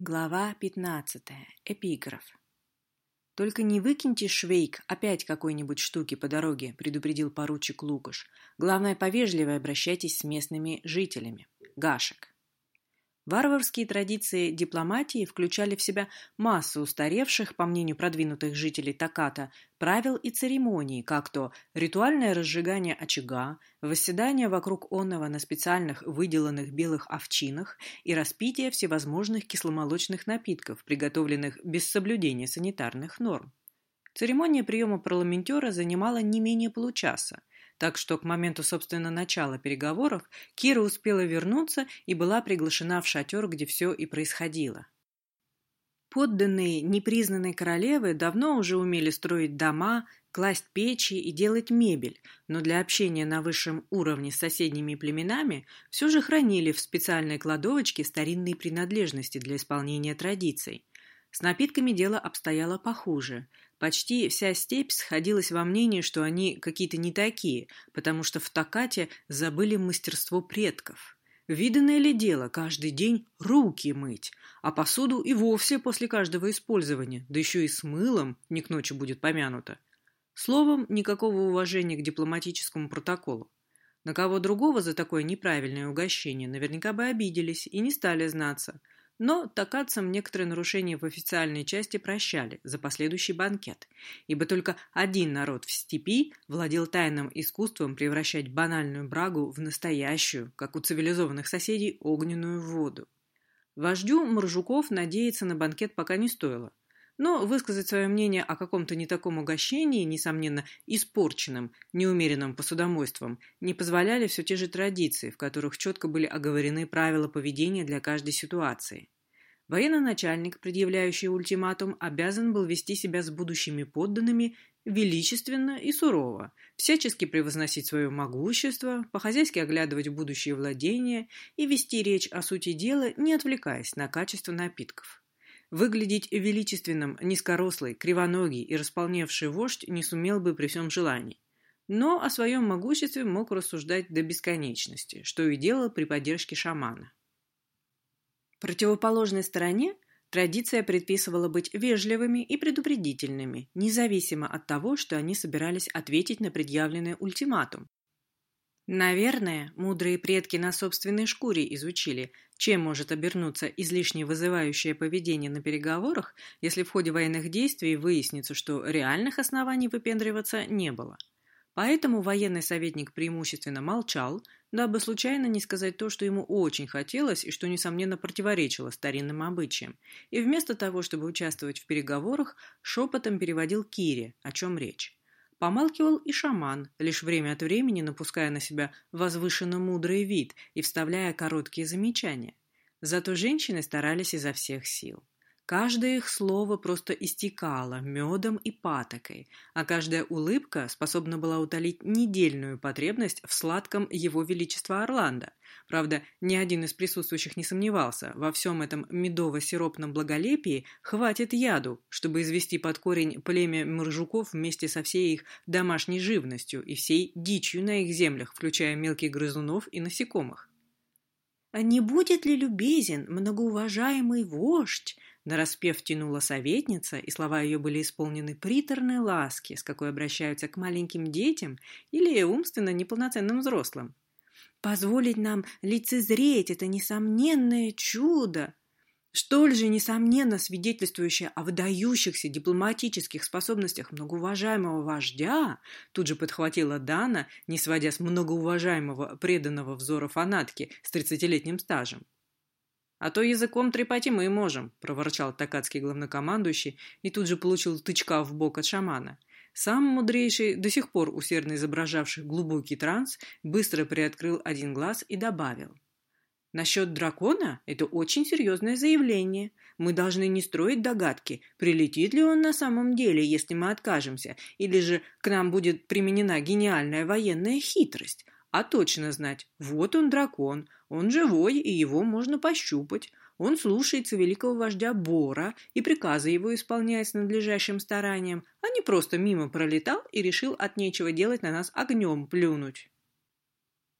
Глава 15. Эпиграф. «Только не выкиньте, Швейк, опять какой-нибудь штуки по дороге», предупредил поручик Лукаш. «Главное, повежливо обращайтесь с местными жителями». Гашек. Варварские традиции дипломатии включали в себя массу устаревших, по мнению продвинутых жителей Таката, правил и церемоний, как то ритуальное разжигание очага, восседание вокруг онного на специальных выделанных белых овчинах и распитие всевозможных кисломолочных напитков, приготовленных без соблюдения санитарных норм. Церемония приема парламентера занимала не менее получаса – так что к моменту, собственно, начала переговоров Кира успела вернуться и была приглашена в шатер, где все и происходило. Подданные непризнанной королевы давно уже умели строить дома, класть печи и делать мебель, но для общения на высшем уровне с соседними племенами все же хранили в специальной кладовочке старинные принадлежности для исполнения традиций. С напитками дело обстояло похуже. Почти вся степь сходилась во мнении, что они какие-то не такие, потому что в Токате забыли мастерство предков. Виданное ли дело каждый день руки мыть, а посуду и вовсе после каждого использования, да еще и с мылом, не к ночи будет помянуто. Словом, никакого уважения к дипломатическому протоколу. На кого другого за такое неправильное угощение наверняка бы обиделись и не стали знаться – но такадцам некоторые нарушения в официальной части прощали за последующий банкет, ибо только один народ в степи владел тайным искусством превращать банальную брагу в настоящую, как у цивилизованных соседей, огненную воду. Вождю Моржуков надеяться на банкет пока не стоило. Но высказать свое мнение о каком-то не таком угощении, несомненно, испорченном, неумеренным посудомойством, не позволяли все те же традиции, в которых четко были оговорены правила поведения для каждой ситуации. Военный начальник, предъявляющий ультиматум, обязан был вести себя с будущими подданными величественно и сурово, всячески превозносить свое могущество, по-хозяйски оглядывать будущее владения и вести речь о сути дела, не отвлекаясь на качество напитков. Выглядеть величественным, низкорослый, кривоногий и располневший вождь не сумел бы при всем желании. Но о своем могуществе мог рассуждать до бесконечности, что и делал при поддержке шамана. Противоположной стороне традиция предписывала быть вежливыми и предупредительными, независимо от того, что они собирались ответить на предъявленный ультиматум. Наверное, мудрые предки на собственной шкуре изучили, чем может обернуться излишне вызывающее поведение на переговорах, если в ходе военных действий выяснится, что реальных оснований выпендриваться не было. Поэтому военный советник преимущественно молчал, дабы случайно не сказать то, что ему очень хотелось и что, несомненно, противоречило старинным обычаям, и вместо того, чтобы участвовать в переговорах, шепотом переводил Кире, о чем речь. Помалкивал и шаман, лишь время от времени напуская на себя возвышенно мудрый вид и вставляя короткие замечания. Зато женщины старались изо всех сил. Каждое их слово просто истекало медом и патокой, а каждая улыбка способна была утолить недельную потребность в сладком его величества Орландо. Правда, ни один из присутствующих не сомневался, во всем этом медово-сиропном благолепии хватит яду, чтобы извести под корень племя моржуков вместе со всей их домашней живностью и всей дичью на их землях, включая мелких грызунов и насекомых. «А не будет ли любезен многоуважаемый вождь?» Нараспев тянула советница, и слова ее были исполнены приторной ласки, с какой обращаются к маленьким детям или умственно неполноценным взрослым. «Позволить нам лицезреть это несомненное чудо!» Столь же несомненно свидетельствующее о выдающихся дипломатических способностях многоуважаемого вождя, тут же подхватила Дана, не сводя с многоуважаемого преданного взора фанатки с тридцатилетним стажем. «А то языком трепать и мы можем», – проворчал такатский главнокомандующий и тут же получил тычка в бок от шамана. Сам мудрейший, до сих пор усердно изображавший глубокий транс, быстро приоткрыл один глаз и добавил – Насчет дракона – это очень серьезное заявление. Мы должны не строить догадки, прилетит ли он на самом деле, если мы откажемся, или же к нам будет применена гениальная военная хитрость, а точно знать, вот он дракон, он живой, и его можно пощупать. Он слушается великого вождя Бора и приказы его исполняет с надлежащим старанием, а не просто мимо пролетал и решил от нечего делать на нас огнем плюнуть.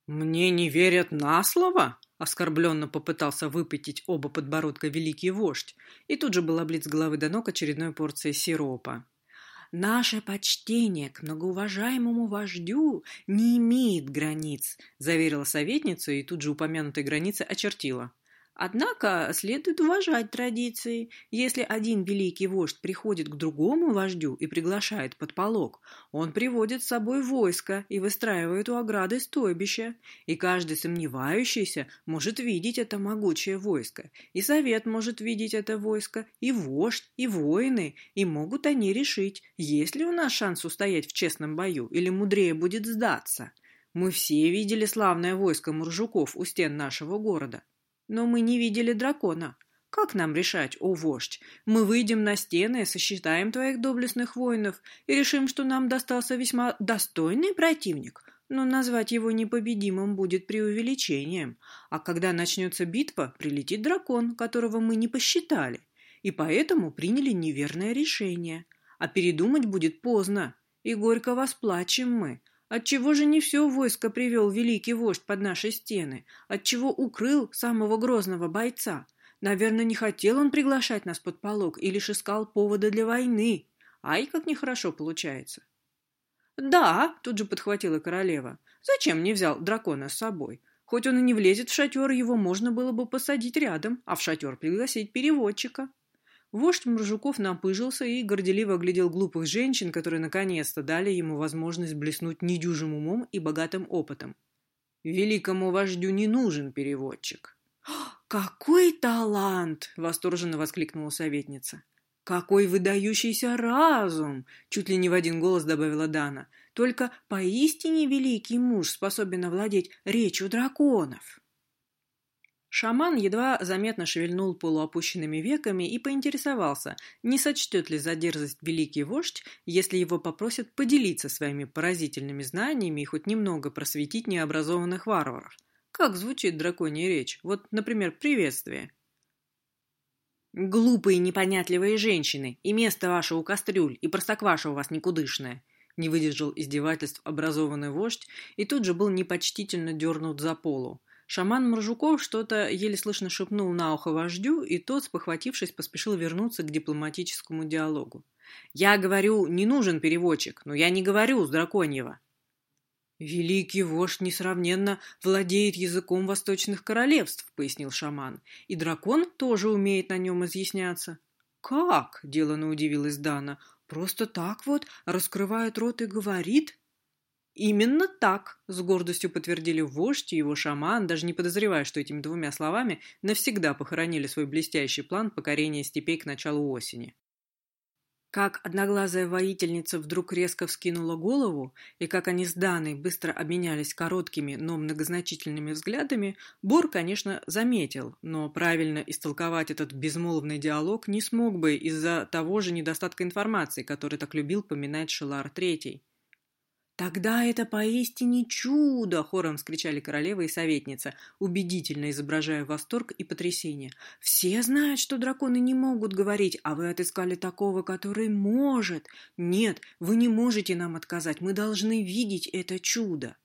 «Мне не верят на слово?» Оскорбленно попытался выпятить оба подбородка великий вождь, и тут же был облит головы до ног очередной порцией сиропа. «Наше почтение к многоуважаемому вождю не имеет границ», заверила советница и тут же упомянутые границы очертила. Однако следует уважать традиции. Если один великий вождь приходит к другому вождю и приглашает под полог, он приводит с собой войско и выстраивает у ограды стойбище, и каждый сомневающийся может видеть это могучее войско, и совет может видеть это войско, и вождь, и воины, и могут они решить, есть ли у нас шанс устоять в честном бою или мудрее будет сдаться. Мы все видели славное войско муржуков у стен нашего города. Но мы не видели дракона. Как нам решать, о вождь? Мы выйдем на стены, сосчитаем твоих доблестных воинов и решим, что нам достался весьма достойный противник, но назвать его непобедимым будет преувеличением. А когда начнется битва, прилетит дракон, которого мы не посчитали, и поэтому приняли неверное решение. А передумать будет поздно, и горько восплачем мы, Отчего же не все войско привел великий вождь под наши стены? Отчего укрыл самого грозного бойца? Наверное, не хотел он приглашать нас под полог и лишь искал повода для войны. Ай, как нехорошо получается. «Да», — тут же подхватила королева, — «зачем не взял дракона с собой? Хоть он и не влезет в шатер, его можно было бы посадить рядом, а в шатер пригласить переводчика». Вождь Муржуков напыжился и горделиво глядел глупых женщин, которые наконец-то дали ему возможность блеснуть недюжим умом и богатым опытом. «Великому вождю не нужен переводчик». «Какой талант!» — восторженно воскликнула советница. «Какой выдающийся разум!» — чуть ли не в один голос добавила Дана. «Только поистине великий муж способен овладеть речью драконов». Шаман едва заметно шевельнул полуопущенными веками и поинтересовался, не сочтет ли за дерзость великий вождь, если его попросят поделиться своими поразительными знаниями и хоть немного просветить необразованных варваров. Как звучит драконья речь? Вот, например, приветствие. «Глупые непонятливые женщины, и место ваше у кастрюль, и простокваша у вас никудышная!» Не выдержал издевательств образованный вождь и тут же был непочтительно дернут за полу. Шаман Моржуков что-то еле слышно шепнул на ухо вождю, и тот, спохватившись, поспешил вернуться к дипломатическому диалогу. «Я говорю, не нужен переводчик, но я не говорю с драконьего». «Великий вождь несравненно владеет языком восточных королевств», — пояснил шаман, «и дракон тоже умеет на нем изъясняться». «Как?» — делано удивилась Дана. «Просто так вот раскрывает рот и говорит?» «Именно так», — с гордостью подтвердили вождь и его шаман, даже не подозревая, что этими двумя словами навсегда похоронили свой блестящий план покорения степей к началу осени. Как одноглазая воительница вдруг резко вскинула голову, и как они с Даной быстро обменялись короткими, но многозначительными взглядами, Бор, конечно, заметил, но правильно истолковать этот безмолвный диалог не смог бы из-за того же недостатка информации, который так любил поминать Шелар Третий. «Тогда это поистине чудо!» — хором вскричали королева и советница, убедительно изображая восторг и потрясение. «Все знают, что драконы не могут говорить, а вы отыскали такого, который может. Нет, вы не можете нам отказать, мы должны видеть это чудо!»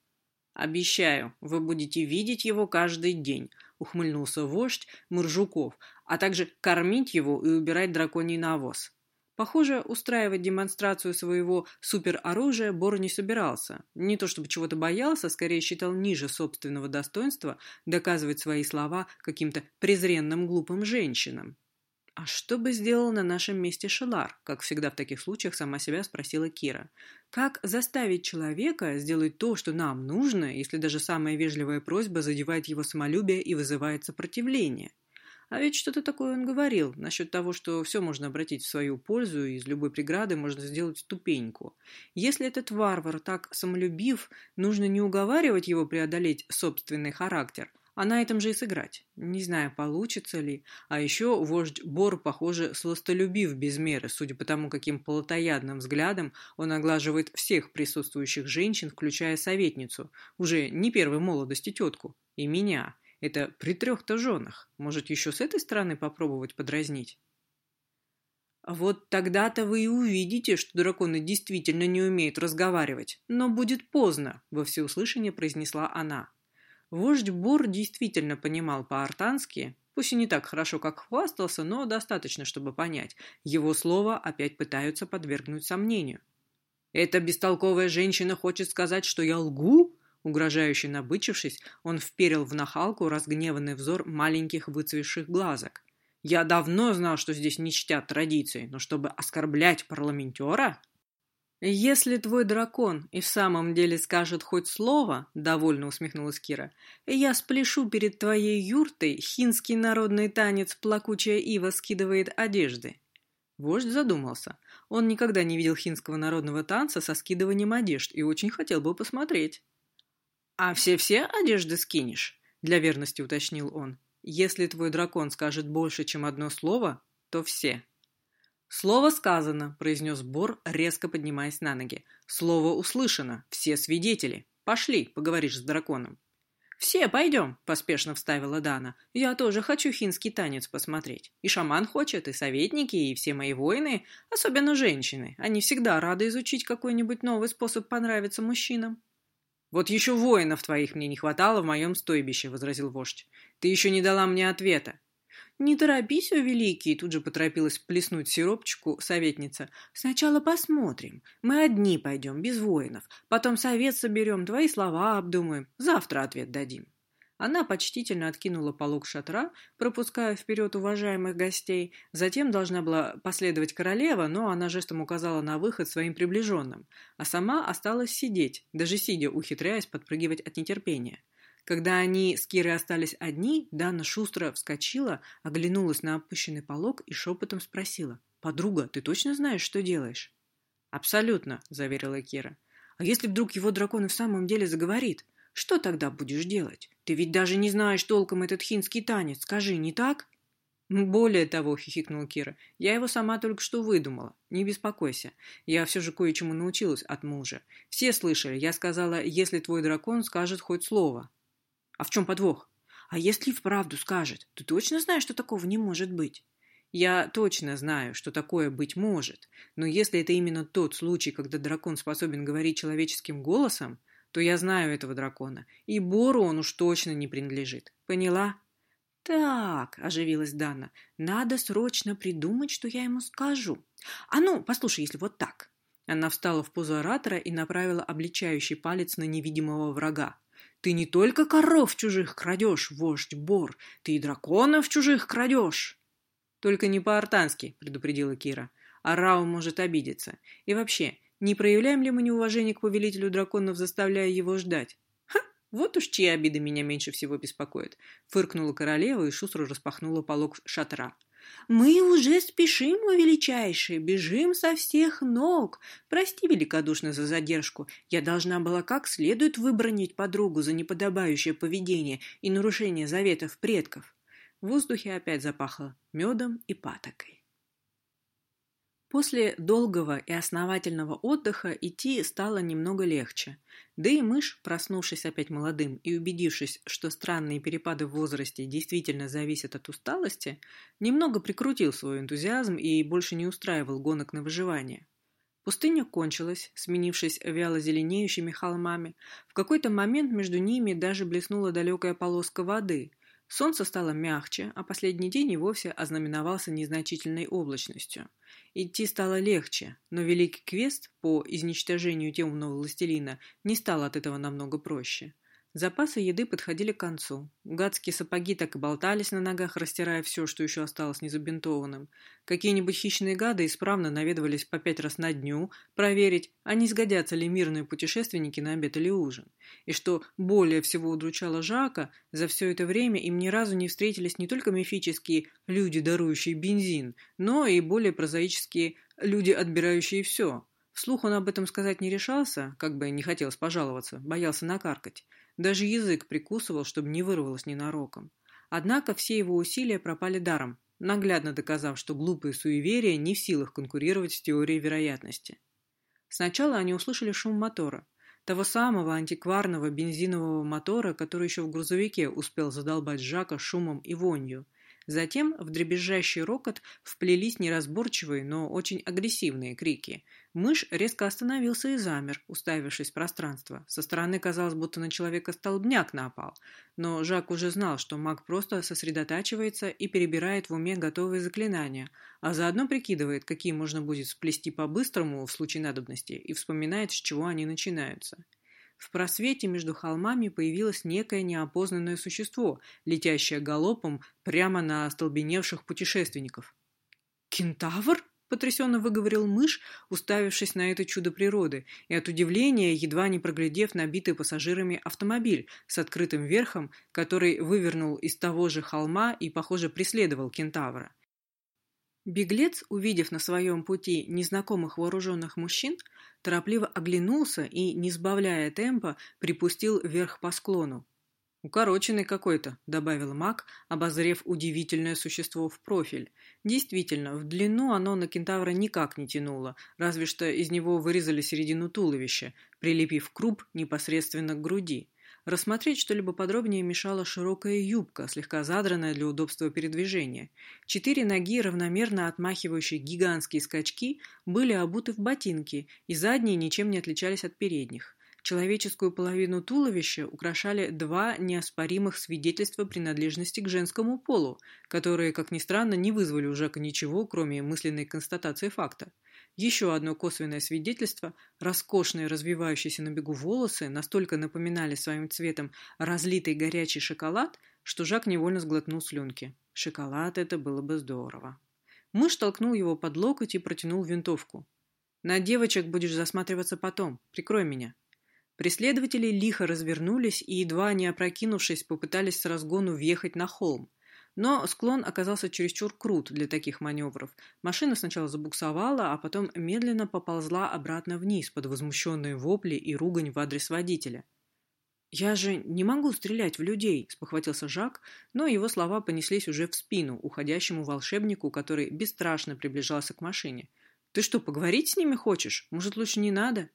«Обещаю, вы будете видеть его каждый день», — ухмыльнулся вождь Муржуков, «а также кормить его и убирать драконий навоз». Похоже, устраивать демонстрацию своего супероружия Бор не собирался. Не то чтобы чего-то боялся, скорее считал ниже собственного достоинства доказывать свои слова каким-то презренным глупым женщинам. «А что бы сделал на нашем месте Шелар?» Как всегда в таких случаях сама себя спросила Кира. «Как заставить человека сделать то, что нам нужно, если даже самая вежливая просьба задевает его самолюбие и вызывает сопротивление?» А ведь что-то такое он говорил насчет того, что все можно обратить в свою пользу, и из любой преграды можно сделать ступеньку. Если этот варвар так самолюбив, нужно не уговаривать его преодолеть собственный характер, а на этом же и сыграть. Не знаю, получится ли. А еще вождь Бор, похоже, сластолюбив без меры, судя по тому, каким плотоядным взглядом он оглаживает всех присутствующих женщин, включая советницу, уже не первой молодости тетку, и меня. Это при трех-то женах. Может, еще с этой стороны попробовать подразнить? Вот тогда-то вы и увидите, что драконы действительно не умеют разговаривать. Но будет поздно, во всеуслышание произнесла она. Вождь Бор действительно понимал по-артански, пусть и не так хорошо, как хвастался, но достаточно, чтобы понять. Его слово опять пытаются подвергнуть сомнению. «Эта бестолковая женщина хочет сказать, что я лгу?» Угрожающе набычившись, он вперил в нахалку разгневанный взор маленьких выцвевших глазок. «Я давно знал, что здесь не чтят традиции, но чтобы оскорблять парламентера...» «Если твой дракон и в самом деле скажет хоть слово, — довольно усмехнулась Кира, — я спляшу перед твоей юртой хинский народный танец «Плакучая ива скидывает одежды». Вождь задумался. Он никогда не видел хинского народного танца со скидыванием одежд и очень хотел бы посмотреть. «А все-все одежды скинешь?» — для верности уточнил он. «Если твой дракон скажет больше, чем одно слово, то все». «Слово сказано», — произнес Бор, резко поднимаясь на ноги. «Слово услышано. Все свидетели. Пошли, поговоришь с драконом». «Все пойдем», — поспешно вставила Дана. «Я тоже хочу финский танец посмотреть. И шаман хочет, и советники, и все мои воины, особенно женщины. Они всегда рады изучить какой-нибудь новый способ понравиться мужчинам». «Вот еще воинов твоих мне не хватало в моем стойбище», — возразил вождь. «Ты еще не дала мне ответа. «Не торопись, о великий!» — тут же поторопилась плеснуть сиропчику советница. «Сначала посмотрим. Мы одни пойдем, без воинов. Потом совет соберем, твои слова обдумаем. Завтра ответ дадим». Она почтительно откинула полог шатра, пропуская вперед уважаемых гостей. Затем должна была последовать королева, но она жестом указала на выход своим приближенным, а сама осталась сидеть, даже сидя ухитряясь подпрыгивать от нетерпения. Когда они с Кирой остались одни, Дана шустро вскочила, оглянулась на опущенный полог и шепотом спросила. «Подруга, ты точно знаешь, что делаешь?» «Абсолютно», — заверила Кира. «А если вдруг его дракон и в самом деле заговорит? Что тогда будешь делать? Ты ведь даже не знаешь толком этот хинский танец, скажи, не так?» «Более того», — хихикнула Кира, — «я его сама только что выдумала. Не беспокойся. Я все же кое-чему научилась от мужа. Все слышали, я сказала, если твой дракон скажет хоть слово». А в чем подвох? А если вправду скажет, ты точно знаешь, что такого не может быть? Я точно знаю, что такое быть может, но если это именно тот случай, когда дракон способен говорить человеческим голосом, то я знаю этого дракона, и Бору он уж точно не принадлежит. Поняла? Так, оживилась Дана, надо срочно придумать, что я ему скажу. А ну, послушай, если вот так. Она встала в позу оратора и направила обличающий палец на невидимого врага. Ты не только коров чужих крадешь, вождь Бор, ты и драконов чужих крадешь. Только не по-артански, предупредила Кира. А Рау может обидеться. И вообще, не проявляем ли мы неуважение к повелителю драконов, заставляя его ждать? Ха! Вот уж чьи обиды меня меньше всего беспокоят. Фыркнула королева и шустро распахнула полог шатра. Мы уже спешим, о величайший, бежим со всех ног. Прости великодушно за задержку. Я должна была как следует выбронить подругу за неподобающее поведение и нарушение заветов предков. В воздухе опять запахло медом и патокой. После долгого и основательного отдыха идти стало немного легче. Да и мышь, проснувшись опять молодым и убедившись, что странные перепады в возрасте действительно зависят от усталости, немного прикрутил свой энтузиазм и больше не устраивал гонок на выживание. Пустыня кончилась, сменившись вяло зеленеющими холмами. В какой-то момент между ними даже блеснула далекая полоска воды. Солнце стало мягче, а последний день и вовсе ознаменовался незначительной облачностью. Идти стало легче, но великий квест по изничтожению темного властелина не стал от этого намного проще. Запасы еды подходили к концу. Гадские сапоги так и болтались на ногах, растирая все, что еще осталось незабинтованным. Какие-нибудь хищные гады исправно наведывались по пять раз на дню, проверить, а не сгодятся ли мирные путешественники на обед или ужин. И что более всего удручало Жака, за все это время им ни разу не встретились не только мифические люди, дарующие бензин, но и более прозаические люди, отбирающие все. Вслух он об этом сказать не решался, как бы не хотелось пожаловаться, боялся накаркать. Даже язык прикусывал, чтобы не вырвалось ненароком. Однако все его усилия пропали даром, наглядно доказав, что глупые суеверия не в силах конкурировать с теорией вероятности. Сначала они услышали шум мотора, того самого антикварного бензинового мотора, который еще в грузовике успел задолбать Жака шумом и вонью. Затем в дребезжащий рокот вплелись неразборчивые, но очень агрессивные крики. Мышь резко остановился и замер, уставившись в пространство. Со стороны казалось, будто на человека столбняк напал. Но Жак уже знал, что маг просто сосредотачивается и перебирает в уме готовые заклинания, а заодно прикидывает, какие можно будет сплести по-быстрому в случае надобности, и вспоминает, с чего они начинаются. В просвете между холмами появилось некое неопознанное существо, летящее галопом прямо на остолбеневших путешественников. «Кентавр?» — потрясенно выговорил мышь, уставившись на это чудо природы, и от удивления, едва не проглядев набитый пассажирами автомобиль с открытым верхом, который вывернул из того же холма и, похоже, преследовал кентавра. Беглец, увидев на своем пути незнакомых вооруженных мужчин, торопливо оглянулся и, не сбавляя темпа, припустил вверх по склону. «Укороченный какой-то», — добавил маг, обозрев удивительное существо в профиль. Действительно, в длину оно на кентавра никак не тянуло, разве что из него вырезали середину туловища, прилепив круп непосредственно к груди. Рассмотреть что-либо подробнее мешала широкая юбка, слегка задранная для удобства передвижения. Четыре ноги, равномерно отмахивающие гигантские скачки, были обуты в ботинки, и задние ничем не отличались от передних. Человеческую половину туловища украшали два неоспоримых свидетельства принадлежности к женскому полу, которые, как ни странно, не вызвали у Жака ничего, кроме мысленной констатации факта. Еще одно косвенное свидетельство – роскошные развивающиеся на бегу волосы настолько напоминали своим цветом разлитый горячий шоколад, что Жак невольно сглотнул слюнки. Шоколад – это было бы здорово. Мышь толкнул его под локоть и протянул винтовку. «На девочек будешь засматриваться потом. Прикрой меня». Преследователи лихо развернулись и, едва не опрокинувшись, попытались с разгону въехать на холм. Но склон оказался чересчур крут для таких маневров. Машина сначала забуксовала, а потом медленно поползла обратно вниз под возмущенные вопли и ругань в адрес водителя. «Я же не могу стрелять в людей», – спохватился Жак, но его слова понеслись уже в спину уходящему волшебнику, который бесстрашно приближался к машине. «Ты что, поговорить с ними хочешь? Может, лучше не надо?»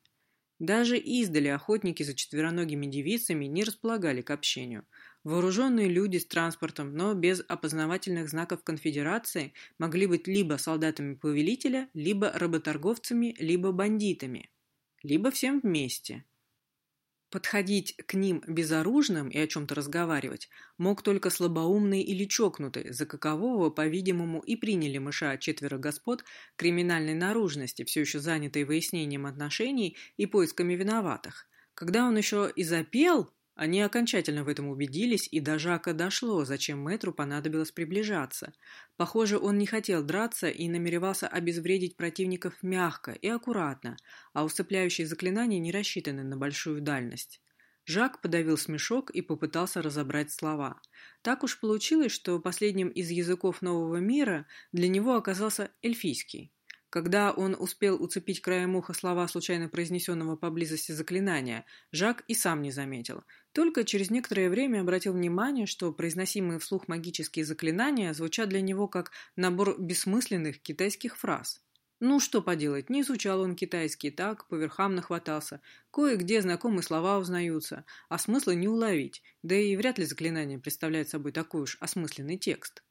Даже издали охотники за четвероногими девицами не располагали к общению. Вооруженные люди с транспортом, но без опознавательных знаков конфедерации, могли быть либо солдатами повелителя, либо работорговцами, либо бандитами. Либо всем вместе. Подходить к ним безоружным и о чем-то разговаривать мог только слабоумный или чокнутый, за какового, по-видимому, и приняли мыша четверо господ криминальной наружности, все еще занятые выяснением отношений и поисками виноватых. Когда он еще и запел, они окончательно в этом убедились, и до Жака дошло, зачем мэтру понадобилось приближаться. Похоже, он не хотел драться и намеревался обезвредить противников мягко и аккуратно, а усыпляющие заклинания не рассчитаны на большую дальность. Жак подавил смешок и попытался разобрать слова. Так уж получилось, что последним из языков нового мира для него оказался эльфийский. Когда он успел уцепить краем уха слова случайно произнесенного поблизости заклинания, Жак и сам не заметил. Только через некоторое время обратил внимание, что произносимые вслух магические заклинания звучат для него как набор бессмысленных китайских фраз. Ну, что поделать, не изучал он китайский, так, по верхам нахватался. Кое-где знакомые слова узнаются, а смысла не уловить, да и вряд ли заклинание представляет собой такой уж осмысленный текст.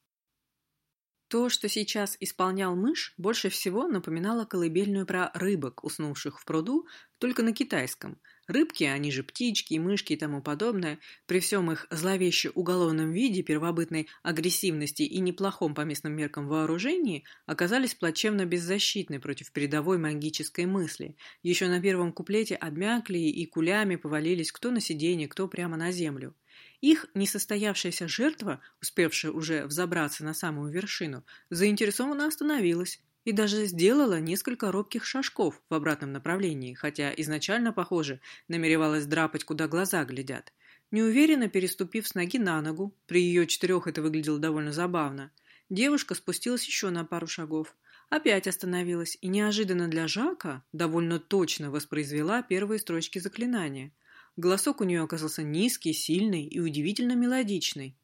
То, что сейчас исполнял мышь, больше всего напоминало колыбельную про рыбок, уснувших в пруду, только на китайском. Рыбки, они же птички, мышки и тому подобное, при всем их зловеще уголовном виде, первобытной агрессивности и неплохом по местным меркам вооружении, оказались плачевно беззащитны против передовой магической мысли. Еще на первом куплете обмякли и кулями повалились кто на сиденье, кто прямо на землю. Их несостоявшаяся жертва, успевшая уже взобраться на самую вершину, заинтересованно остановилась и даже сделала несколько робких шажков в обратном направлении, хотя изначально, похоже, намеревалась драпать, куда глаза глядят. Неуверенно переступив с ноги на ногу, при ее четырех это выглядело довольно забавно, девушка спустилась еще на пару шагов, опять остановилась и неожиданно для Жака довольно точно воспроизвела первые строчки заклинания – Голосок у нее оказался низкий, сильный и удивительно мелодичный.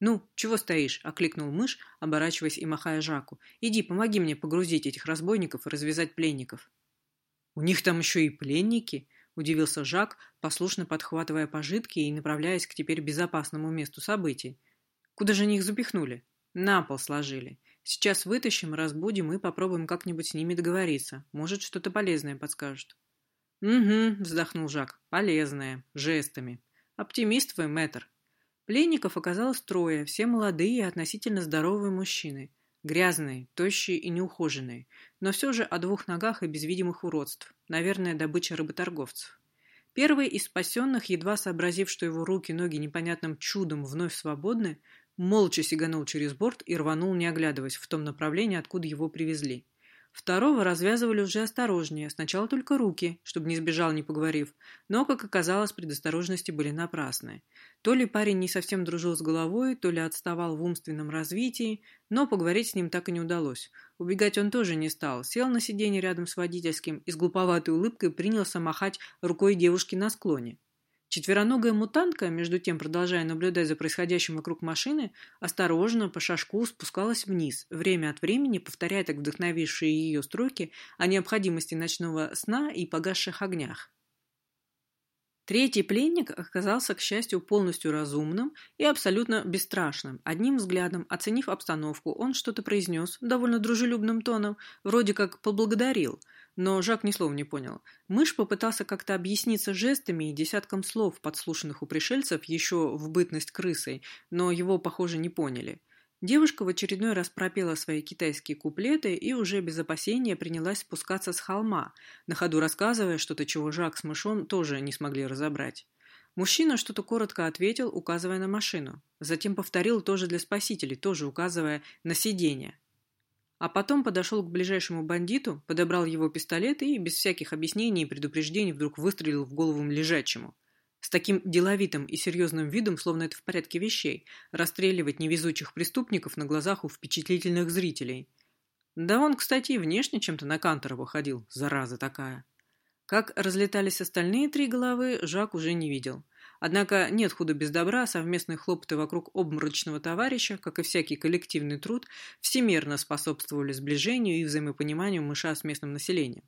«Ну, чего стоишь?» – окликнул мышь, оборачиваясь и махая Жаку. «Иди, помоги мне погрузить этих разбойников и развязать пленников». «У них там еще и пленники?» – удивился Жак, послушно подхватывая пожитки и направляясь к теперь безопасному месту событий. «Куда же они их запихнули?» На пол сложили. Сейчас вытащим, разбудим и попробуем как-нибудь с ними договориться. Может, что-то полезное подскажут. «Угу», — вздохнул Жак, — «полезное, жестами. Оптимист вы, мэтр». Пленников оказалось трое, все молодые и относительно здоровые мужчины. Грязные, тощие и неухоженные, но все же о двух ногах и без видимых уродств. Наверное, добыча работорговцев. Первый из спасенных, едва сообразив, что его руки, ноги непонятным чудом вновь свободны, молча сиганул через борт и рванул, не оглядываясь, в том направлении, откуда его привезли. Второго развязывали уже осторожнее, сначала только руки, чтобы не сбежал, не поговорив, но, как оказалось, предосторожности были напрасны. То ли парень не совсем дружил с головой, то ли отставал в умственном развитии, но поговорить с ним так и не удалось. Убегать он тоже не стал, сел на сиденье рядом с водительским и с глуповатой улыбкой принялся махать рукой девушки на склоне. Четвероногая мутантка, между тем продолжая наблюдать за происходящим вокруг машины, осторожно по шажку спускалась вниз, время от времени повторяя так вдохновившие ее строки о необходимости ночного сна и погасших огнях. Третий пленник оказался, к счастью, полностью разумным и абсолютно бесстрашным. Одним взглядом, оценив обстановку, он что-то произнес довольно дружелюбным тоном, вроде как поблагодарил – но Жак ни слова не понял. Мышь попытался как-то объясниться жестами и десятком слов, подслушанных у пришельцев еще в бытность крысой, но его, похоже, не поняли. Девушка в очередной раз пропела свои китайские куплеты и уже без опасения принялась спускаться с холма, на ходу рассказывая что-то, чего Жак с мышом тоже не смогли разобрать. Мужчина что-то коротко ответил, указывая на машину. Затем повторил тоже для спасителей, тоже указывая на сиденье. А потом подошел к ближайшему бандиту, подобрал его пистолет и, без всяких объяснений и предупреждений, вдруг выстрелил в голову лежачему. С таким деловитым и серьезным видом, словно это в порядке вещей, расстреливать невезучих преступников на глазах у впечатлительных зрителей. Да он, кстати, и внешне чем-то на Кантора выходил, зараза такая. Как разлетались остальные три головы, Жак уже не видел. Однако нет худа без добра, совместные хлопоты вокруг обморочного товарища, как и всякий коллективный труд, всемерно способствовали сближению и взаимопониманию мыша с местным населением.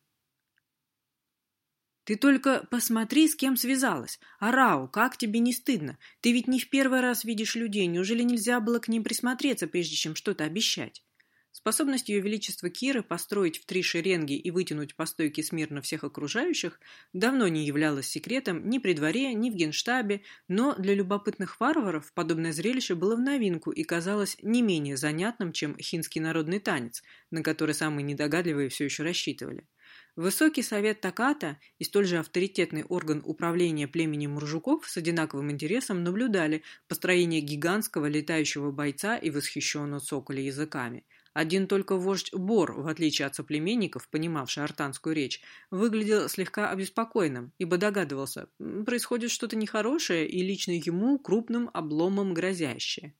«Ты только посмотри, с кем связалась. Арау, как тебе не стыдно? Ты ведь не в первый раз видишь людей. Неужели нельзя было к ним присмотреться, прежде чем что-то обещать?» Способность Ее Величества Киры построить в три шеренги и вытянуть по стойке смирно всех окружающих давно не являлась секретом ни при дворе, ни в генштабе, но для любопытных варваров подобное зрелище было в новинку и казалось не менее занятным, чем хинский народный танец, на который самые недогадливые все еще рассчитывали. Высокий совет Таката и столь же авторитетный орган управления племенем Муржуков с одинаковым интересом наблюдали построение гигантского летающего бойца и восхищенно цокали языками – один только вождь Бор, в отличие от соплеменников, понимавший артанскую речь, выглядел слегка обеспокоенным, ибо догадывался, происходит что-то нехорошее и лично ему крупным обломом грозящее.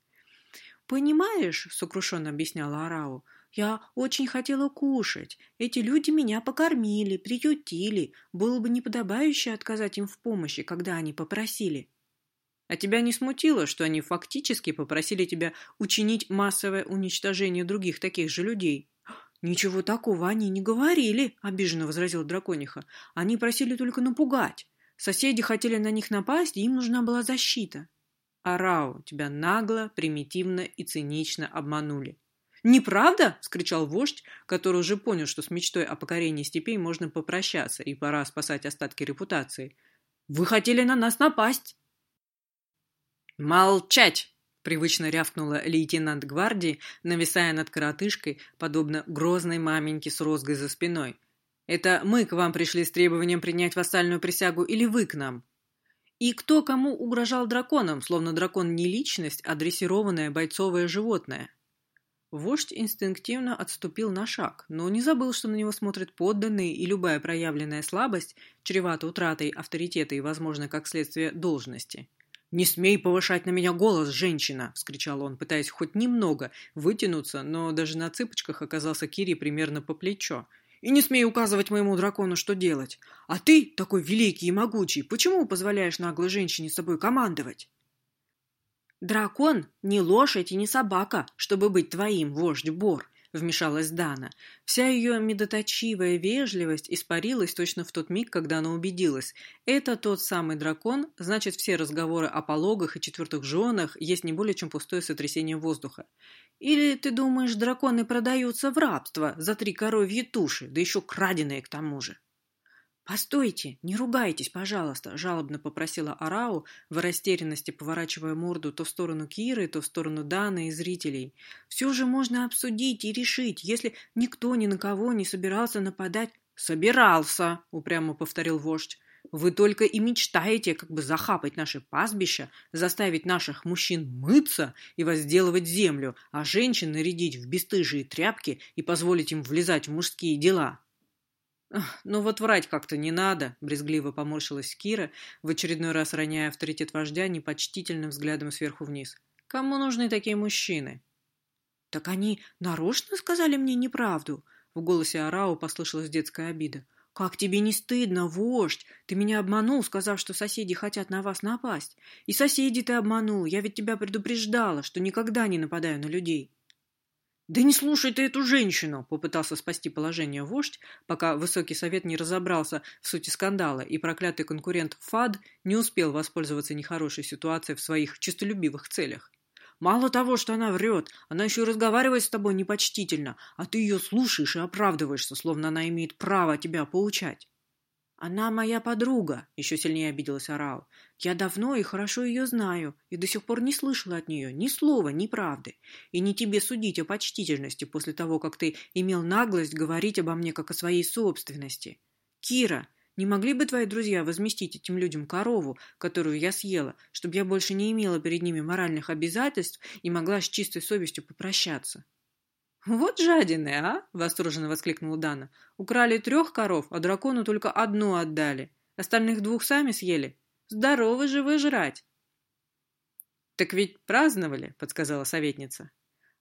«Понимаешь», — сокрушенно объясняла Арау, — «я очень хотела кушать. Эти люди меня покормили, приютили. Было бы неподобающе отказать им в помощи, когда они попросили». А тебя не смутило, что они фактически попросили тебя учинить массовое уничтожение других таких же людей? «Ничего такого они не говорили», — обиженно возразил дракониха. «Они просили только напугать. Соседи хотели на них напасть, и им нужна была защита». «Арау, тебя нагло, примитивно и цинично обманули». «Неправда?» — скричал вождь, который уже понял, что с мечтой о покорении степей можно попрощаться, и пора спасать остатки репутации. «Вы хотели на нас напасть!» «Молчать!» — привычно рявкнула лейтенант гвардии, нависая над коротышкой, подобно грозной маменьке с розгой за спиной. «Это мы к вам пришли с требованием принять вассальную присягу или вы к нам?» И кто кому угрожал драконам, словно дракон не личность, а дрессированное бойцовое животное? Вождь инстинктивно отступил на шаг, но не забыл, что на него смотрят подданные, и любая проявленная слабость чревата утратой авторитета и, возможно, как следствие, должности. «Не смей повышать на меня голос, женщина!» – вскричал он, пытаясь хоть немного вытянуться, но даже на цыпочках оказался Кири примерно по плечо. «И не смей указывать моему дракону, что делать! А ты, такой великий и могучий, почему позволяешь наглой женщине с собой командовать?» «Дракон не лошадь и не собака, чтобы быть твоим, вождь Бор. — вмешалась Дана. Вся ее медоточивая вежливость испарилась точно в тот миг, когда она убедилась. Это тот самый дракон, значит, все разговоры о пологах и четвертых женах есть не более чем пустое сотрясение воздуха. Или ты думаешь, драконы продаются в рабство за три коровьи туши, да еще краденые к тому же? «Постойте, не ругайтесь, пожалуйста», — жалобно попросила Арау, в растерянности поворачивая морду то в сторону Киры, то в сторону Даны и зрителей. «Все же можно обсудить и решить, если никто ни на кого не собирался нападать». «Собирался», — упрямо повторил вождь. «Вы только и мечтаете, как бы захапать наши пастбища, заставить наших мужчин мыться и возделывать землю, а женщин нарядить в бесстыжие тряпки и позволить им влезать в мужские дела». «Ну вот врать как-то не надо», — брезгливо поморщилась Кира, в очередной раз роняя авторитет вождя непочтительным взглядом сверху вниз. «Кому нужны такие мужчины?» «Так они нарочно сказали мне неправду?» В голосе Арау послышалась детская обида. «Как тебе не стыдно, вождь? Ты меня обманул, сказав, что соседи хотят на вас напасть. И соседи ты обманул. Я ведь тебя предупреждала, что никогда не нападаю на людей». «Да не слушай ты эту женщину!» — попытался спасти положение вождь, пока высокий совет не разобрался в сути скандала, и проклятый конкурент ФАД не успел воспользоваться нехорошей ситуацией в своих честолюбивых целях. «Мало того, что она врет, она еще и разговаривает с тобой непочтительно, а ты ее слушаешь и оправдываешься, словно она имеет право тебя поучать». «Она моя подруга», — еще сильнее обиделась Арау. «Я давно и хорошо ее знаю, и до сих пор не слышала от нее ни слова, ни правды. И не тебе судить о почтительности после того, как ты имел наглость говорить обо мне как о своей собственности. Кира, не могли бы твои друзья возместить этим людям корову, которую я съела, чтобы я больше не имела перед ними моральных обязательств и могла с чистой совестью попрощаться?» «Вот жадины, а!» — восторженно воскликнула Дана. «Украли трех коров, а дракону только одну отдали. Остальных двух сами съели. Здорово же вы жрать!» «Так ведь праздновали», — подсказала советница.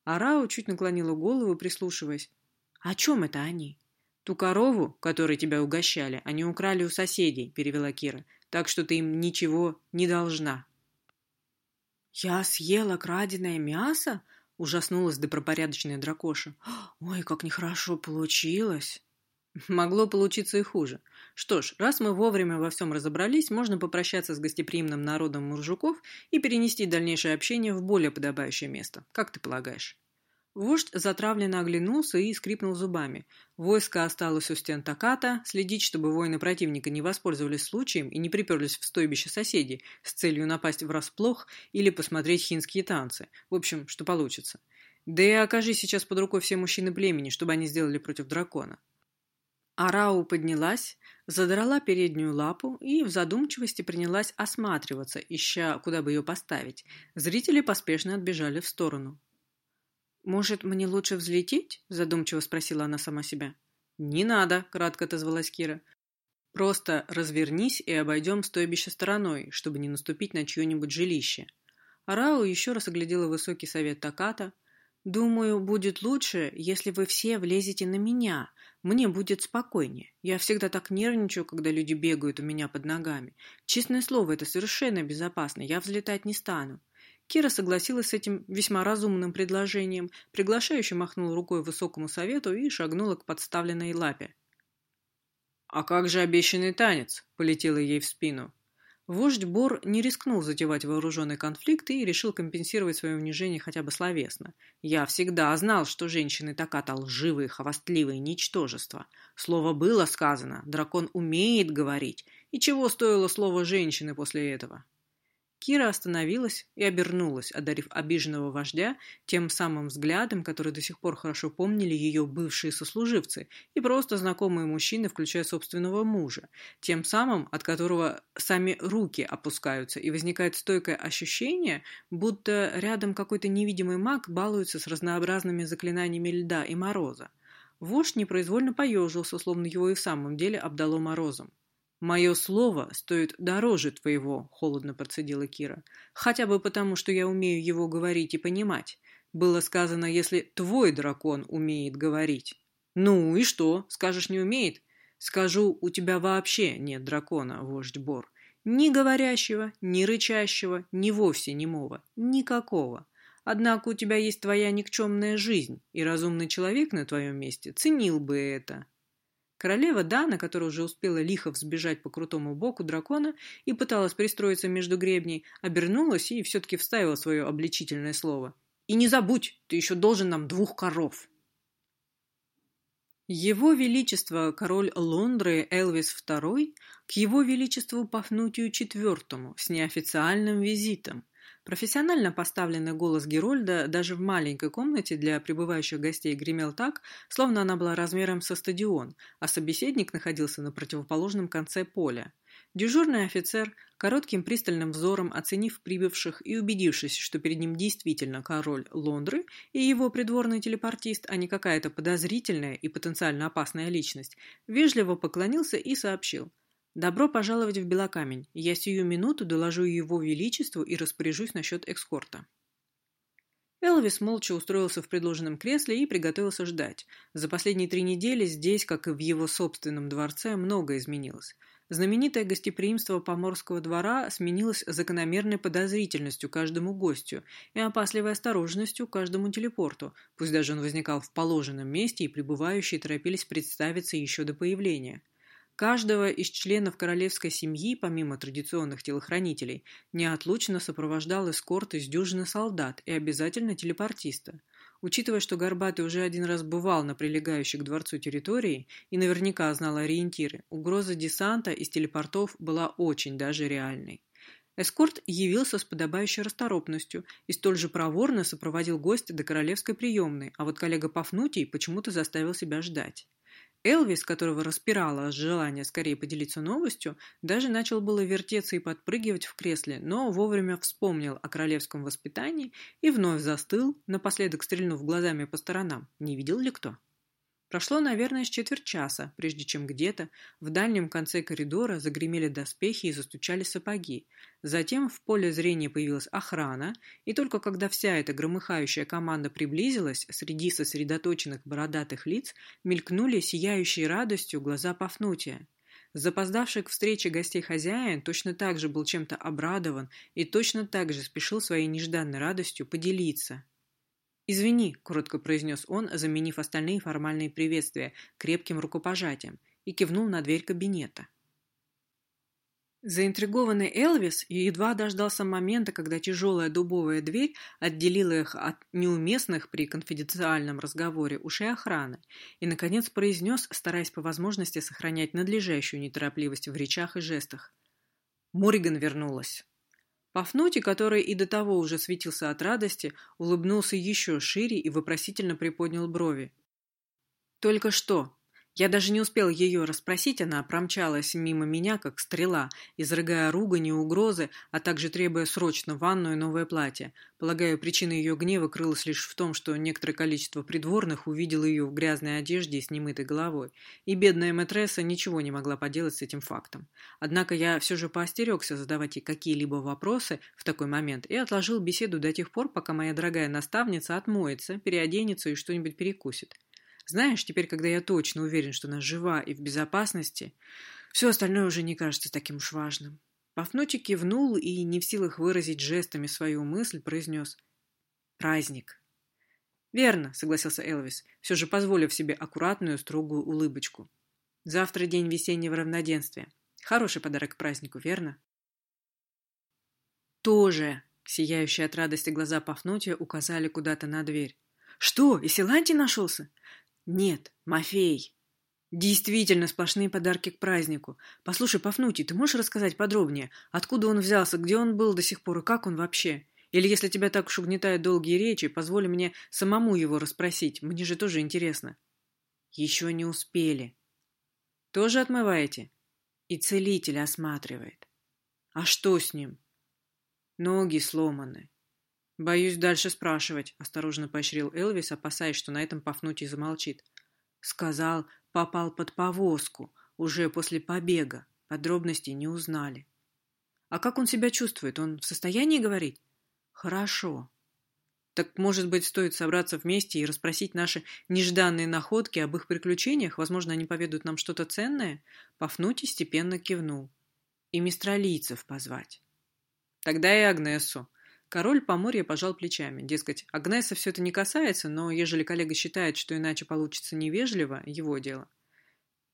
Арау чуть наклонила голову, прислушиваясь. «О чем это они?» «Ту корову, которой тебя угощали, они украли у соседей», — перевела Кира. «Так что ты им ничего не должна». «Я съела краденое мясо?» Ужаснулась добропорядочная дракоша. «Ой, как нехорошо получилось!» Могло получиться и хуже. Что ж, раз мы вовремя во всем разобрались, можно попрощаться с гостеприимным народом муржуков и перенести дальнейшее общение в более подобающее место. Как ты полагаешь? Вождь затравленно оглянулся и скрипнул зубами. Войско осталось у стен Таката, следить, чтобы воины противника не воспользовались случаем и не приперлись в стойбище соседей с целью напасть врасплох или посмотреть хинские танцы. В общем, что получится. Да и окажи сейчас под рукой все мужчины племени, чтобы они сделали против дракона. Арау поднялась, задрала переднюю лапу и в задумчивости принялась осматриваться, ища, куда бы ее поставить. Зрители поспешно отбежали в сторону. «Может, мне лучше взлететь?» – задумчиво спросила она сама себя. «Не надо», – кратко отозвалась Кира. «Просто развернись и обойдем стойбище стороной, чтобы не наступить на чье-нибудь жилище». Арау еще раз оглядела высокий совет Таката. «Думаю, будет лучше, если вы все влезете на меня. Мне будет спокойнее. Я всегда так нервничаю, когда люди бегают у меня под ногами. Честное слово, это совершенно безопасно. Я взлетать не стану». Кира согласилась с этим весьма разумным предложением, приглашающе махнула рукой высокому совету и шагнула к подставленной лапе. «А как же обещанный танец?» – полетела ей в спину. Вождь Бор не рискнул затевать вооруженный конфликт и решил компенсировать свое унижение хотя бы словесно. «Я всегда знал, что женщины таката лживые, хвастливые, ничтожества. Слово было сказано, дракон умеет говорить. И чего стоило слово женщины после этого?» Кира остановилась и обернулась, одарив обиженного вождя тем самым взглядом, который до сих пор хорошо помнили ее бывшие сослуживцы и просто знакомые мужчины, включая собственного мужа, тем самым, от которого сами руки опускаются, и возникает стойкое ощущение, будто рядом какой-то невидимый маг балуется с разнообразными заклинаниями льда и мороза. Вождь непроизвольно поежился, словно его и в самом деле обдало морозом. «Мое слово стоит дороже твоего», — холодно процедила Кира. «Хотя бы потому, что я умею его говорить и понимать. Было сказано, если твой дракон умеет говорить». «Ну и что? Скажешь, не умеет?» «Скажу, у тебя вообще нет дракона, вождь Бор. Ни говорящего, ни рычащего, ни вовсе немого. Никакого. Однако у тебя есть твоя никчемная жизнь, и разумный человек на твоем месте ценил бы это. Королева Дана, которая уже успела лихо взбежать по крутому боку дракона и пыталась пристроиться между гребней, обернулась и все-таки вставила свое обличительное слово. «И не забудь, ты еще должен нам двух коров!» Его Величество король Лондры Элвис II к Его Величеству Пафнутию IV с неофициальным визитом. Профессионально поставленный голос Герольда даже в маленькой комнате для прибывающих гостей гремел так, словно она была размером со стадион, а собеседник находился на противоположном конце поля. Дежурный офицер, коротким пристальным взором оценив прибывших и убедившись, что перед ним действительно король Лондры и его придворный телепортист, а не какая-то подозрительная и потенциально опасная личность, вежливо поклонился и сообщил. «Добро пожаловать в Белокамень. Я сию минуту доложу его величеству и распоряжусь насчет экскорта». Элвис молча устроился в предложенном кресле и приготовился ждать. За последние три недели здесь, как и в его собственном дворце, многое изменилось. Знаменитое гостеприимство поморского двора сменилось закономерной подозрительностью каждому гостю и опасливой осторожностью каждому телепорту, пусть даже он возникал в положенном месте и прибывающие торопились представиться еще до появления. Каждого из членов королевской семьи, помимо традиционных телохранителей, неотлучно сопровождал эскорт из дюжины солдат и обязательно телепортиста. Учитывая, что Горбатый уже один раз бывал на прилегающей к дворцу территории и наверняка знал ориентиры, угроза десанта из телепортов была очень даже реальной. Эскорт явился с подобающей расторопностью и столь же проворно сопроводил гостя до королевской приемной, а вот коллега Пафнутий почему-то заставил себя ждать. Элвис, которого распирало желание скорее поделиться новостью, даже начал было вертеться и подпрыгивать в кресле, но вовремя вспомнил о королевском воспитании и вновь застыл, напоследок стрельнув глазами по сторонам. Не видел ли кто? Прошло, наверное, с четверть часа, прежде чем где-то в дальнем конце коридора загремели доспехи и застучали сапоги. Затем в поле зрения появилась охрана, и только когда вся эта громыхающая команда приблизилась, среди сосредоточенных бородатых лиц мелькнули сияющие радостью глаза Пафнутия. Запоздавший к встрече гостей хозяин точно так же был чем-то обрадован и точно так же спешил своей нежданной радостью поделиться. «Извини», — коротко произнес он, заменив остальные формальные приветствия крепким рукопожатием, и кивнул на дверь кабинета. Заинтригованный Элвис едва дождался момента, когда тяжелая дубовая дверь отделила их от неуместных при конфиденциальном разговоре ушей охраны и, наконец, произнес, стараясь по возможности сохранять надлежащую неторопливость в речах и жестах. Мориган вернулась. Пафнутий, который и до того уже светился от радости, улыбнулся еще шире и вопросительно приподнял брови. «Только что», я даже не успел ее расспросить, она промчалась мимо меня, как стрела, изрыгая ругань и угрозы, а также требуя срочно ванну и новое платье. Полагаю, причина ее гнева крылась лишь в том, что некоторое количество придворных увидело ее в грязной одежде и с немытой головой, и бедная матресса ничего не могла поделать с этим фактом. Однако я все же поостерегся задавать ей какие-либо вопросы в такой момент и отложил беседу до тех пор, пока моя дорогая наставница отмоется, переоденется и что-нибудь перекусит. Знаешь, теперь, когда я точно уверен, что она жива и в безопасности, все остальное уже не кажется таким уж важным. Пафнутий кивнул и, не в силах выразить жестами свою мысль, произнес «Праздник». «Верно», — согласился Элвис, все же позволив себе аккуратную, строгую улыбочку. «Завтра день весеннего равноденствия. Хороший подарок к празднику, верно?» «Тоже», — сияющие от радости глаза Пафнутия указали куда-то на дверь. «Что, и Силантий нашелся? Нет, Мафей. Действительно сплошные подарки к празднику. Послушай, Пафнутий, ты можешь рассказать подробнее, откуда он взялся, где он был до сих пор и как он вообще? Или если тебя так уж угнетают долгие речи, позволь мне самому его расспросить, мне же тоже интересно. Еще не успели. Тоже отмываете? И целитель осматривает. А что с ним? Ноги сломаны. «Боюсь дальше спрашивать», — осторожно поощрил Элвис, опасаясь, что на этом Пафнутий замолчит. «Сказал, попал под повозку, уже после побега. Подробностей не узнали». «А как он себя чувствует? Он в состоянии говорить?» «Хорошо». «Так, может быть, стоит собраться вместе и расспросить наши нежданные находки об их приключениях? Возможно, они поведают нам что-то ценное?» Пафнутий степенно кивнул. «И мистралийцев позвать». «Тогда и Агнесу», Король Поморья пожал плечами. Дескать, Агнеса все это не касается, но ежели коллега считает, что иначе получится невежливо, его дело.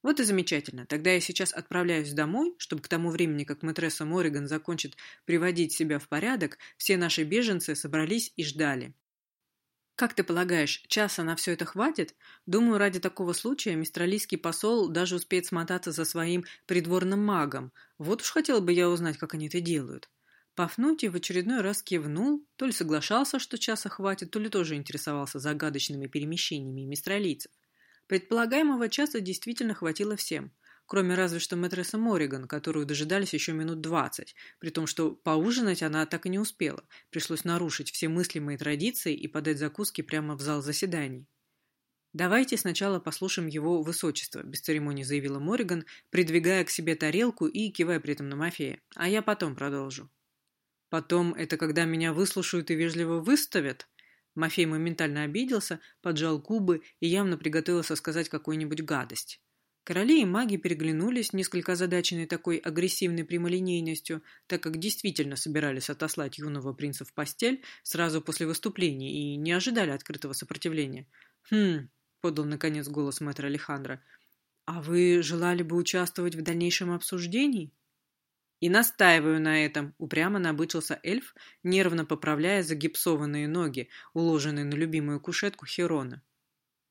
Вот и замечательно. Тогда я сейчас отправляюсь домой, чтобы к тому времени, как мэтресса Мориган закончит приводить себя в порядок, все наши беженцы собрались и ждали. Как ты полагаешь, часа на все это хватит? Думаю, ради такого случая мистралийский посол даже успеет смотаться за своим придворным магом. Вот уж хотел бы я узнать, как они это делают. Пафнутий в очередной раз кивнул, то ли соглашался, что часа хватит, то ли тоже интересовался загадочными перемещениями мистралийцев. Предполагаемого часа действительно хватило всем, кроме разве что мэтресса Мориган, которую дожидались еще минут двадцать, при том, что поужинать она так и не успела, пришлось нарушить все мыслимые традиции и подать закуски прямо в зал заседаний. «Давайте сначала послушаем его высочество», – без церемонии заявила Мориган, придвигая к себе тарелку и кивая при этом на Мафея. «А я потом продолжу». Потом это когда меня выслушают и вежливо выставят? Мафей моментально обиделся, поджал губы и явно приготовился сказать какую-нибудь гадость. Короли и маги переглянулись, несколько озадаченные такой агрессивной прямолинейностью, так как действительно собирались отослать юного принца в постель сразу после выступления и не ожидали открытого сопротивления. «Хм», — подал наконец голос мэтра Алехандро, — «а вы желали бы участвовать в дальнейшем обсуждении?» «И настаиваю на этом», — упрямо набычился эльф, нервно поправляя загипсованные ноги, уложенные на любимую кушетку Херона.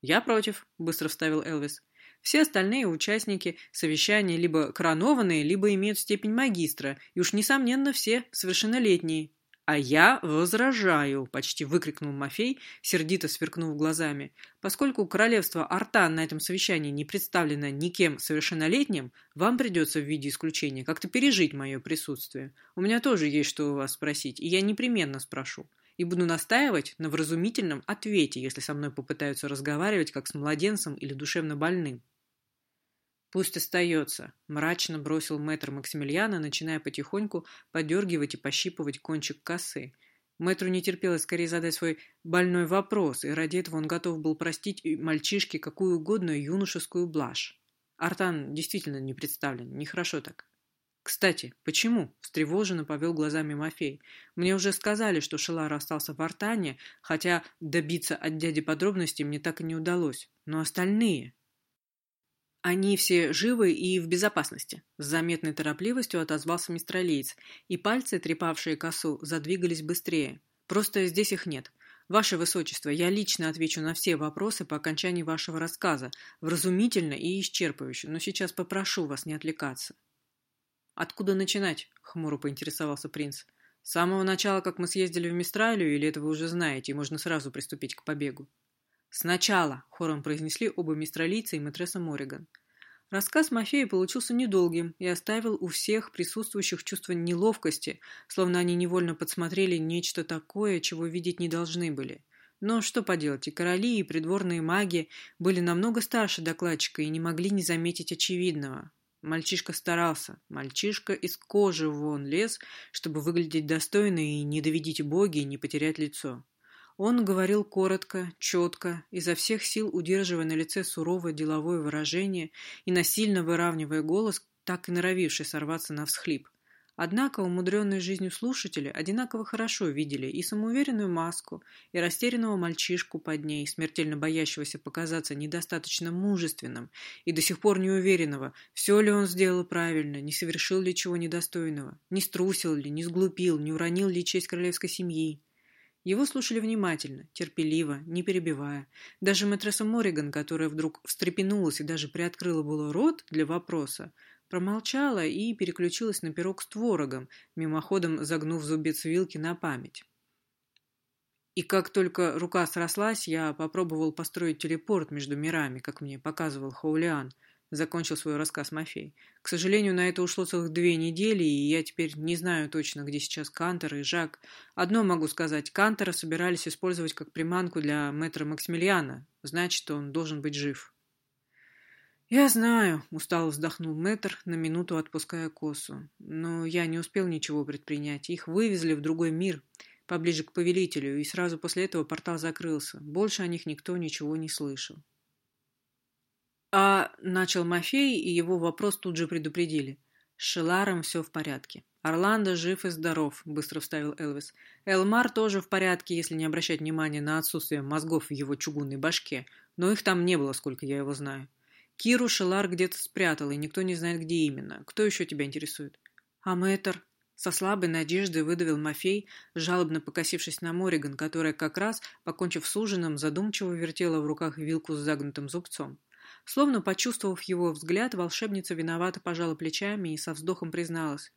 «Я против», — быстро вставил Элвис. «Все остальные участники совещания либо коронованные, либо имеют степень магистра, и уж, несомненно, все совершеннолетние. «А я возражаю!» – почти выкрикнул Мафей, сердито сверкнув глазами. «Поскольку королевство Артан на этом совещании не представлено никем совершеннолетним, вам придется в виде исключения как-то пережить мое присутствие. У меня тоже есть что у вас спросить, и я непременно спрошу. И буду настаивать на вразумительном ответе, если со мной попытаются разговаривать как с младенцем или душевно больным». «Пусть остается», — мрачно бросил мэтр Максимилиана, начиная потихоньку подергивать и пощипывать кончик косы. Мэтру не терпелось скорее задать свой больной вопрос, и ради этого он готов был простить мальчишке какую угодно юношескую блажь. Артан действительно не представлен, нехорошо так. «Кстати, почему?» – встревоженно повел глазами Мафей. «Мне уже сказали, что Шелар остался в Артане, хотя добиться от дяди подробностей мне так и не удалось. Но остальные...» «Они все живы и в безопасности», — с заметной торопливостью отозвался Лейтс, и пальцы, трепавшие косу, задвигались быстрее. «Просто здесь их нет. Ваше Высочество, я лично отвечу на все вопросы по окончании вашего рассказа, вразумительно и исчерпывающе, но сейчас попрошу вас не отвлекаться». «Откуда начинать?» — хмуро поинтересовался принц. «С самого начала, как мы съездили в Мистралию, или это вы уже знаете, и можно сразу приступить к побегу?» «Сначала!» — хором произнесли оба мистралийца и матресса Мориган. Рассказ Мафея получился недолгим и оставил у всех присутствующих чувство неловкости, словно они невольно подсмотрели нечто такое, чего видеть не должны были. Но что поделать, и короли, и придворные маги были намного старше докладчика и не могли не заметить очевидного. Мальчишка старался, мальчишка из кожи вон лез, чтобы выглядеть достойно и не доведите боги, и не потерять лицо. Он говорил коротко, четко, изо всех сил удерживая на лице суровое деловое выражение и насильно выравнивая голос, так и норовивший сорваться на всхлип. Однако умудренные жизнью слушатели одинаково хорошо видели и самоуверенную маску, и растерянного мальчишку под ней, смертельно боящегося показаться недостаточно мужественным и до сих пор неуверенного, все ли он сделал правильно, не совершил ли чего недостойного, не струсил ли, не сглупил, не уронил ли честь королевской семьи. Его слушали внимательно, терпеливо, не перебивая. Даже мэтресса Мориган, которая вдруг встрепенулась и даже приоткрыла было рот для вопроса, промолчала и переключилась на пирог с творогом, мимоходом загнув зубец вилки на память. И как только рука срослась, я попробовал построить телепорт между мирами, как мне показывал Хаулиан – закончил свой рассказ Мафей. К сожалению, на это ушло целых две недели, и я теперь не знаю точно, где сейчас Кантор и Жак. Одно могу сказать, Кантора собирались использовать как приманку для мэтра Максимилиана. Значит, он должен быть жив. «Я знаю», — устало вздохнул мэтр, на минуту отпуская косу. «Но я не успел ничего предпринять. Их вывезли в другой мир, поближе к повелителю, и сразу после этого портал закрылся. Больше о них никто ничего не слышал». «А...» — начал Мафей, и его вопрос тут же предупредили. С Шеларом все в порядке. Орландо жив и здоров, быстро вставил Элвис. Элмар тоже в порядке, если не обращать внимания на отсутствие мозгов в его чугунной башке, но их там не было, сколько я его знаю. Киру Шелар где-то спрятал, и никто не знает, где именно. Кто еще тебя интересует? А мэтр? Со слабой надеждой выдавил Мафей, жалобно покосившись на Мориган, которая как раз, покончив с ужином, задумчиво вертела в руках вилку с загнутым зубцом. Словно почувствовав его взгляд, волшебница виновато пожала плечами и со вздохом призналась.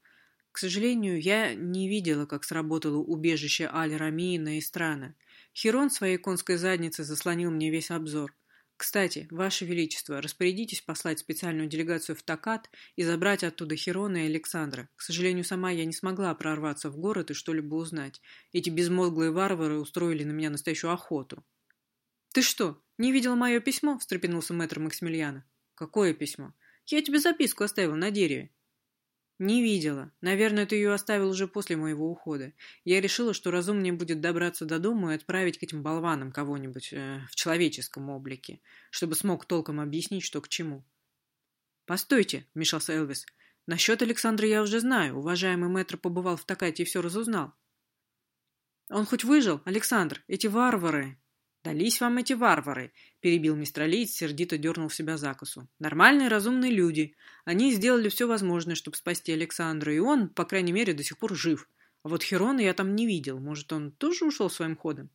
К сожалению, я не видела, как сработало убежище Аль-Рамии на Истрана. Херон своей конской задницей заслонил мне весь обзор. Кстати, Ваше Величество, распорядитесь послать специальную делегацию в Такат и забрать оттуда Херона и Александра. К сожалению, сама я не смогла прорваться в город и что-либо узнать. Эти безмозглые варвары устроили на меня настоящую охоту. «Ты что, не видел мое письмо?» – встрепенулся мэтр Максимилиана. «Какое письмо?» «Я тебе записку оставил на дереве». «Не видела. Наверное, ты ее оставил уже после моего ухода. Я решила, что разумнее будет добраться до дома и отправить к этим болванам кого-нибудь э, в человеческом облике, чтобы смог толком объяснить, что к чему». «Постойте», — вмешался Элвис. «Насчет Александра я уже знаю. Уважаемый мэтр побывал в Такате и все разузнал». «Он хоть выжил, Александр? Эти варвары!» «Дались вам эти варвары!» – перебил мистер Лейц, сердито дернул себя за косу. «Нормальные, разумные люди. Они сделали все возможное, чтобы спасти Александра, и он, по крайней мере, до сих пор жив. А вот Херона я там не видел. Может, он тоже ушел своим ходом?»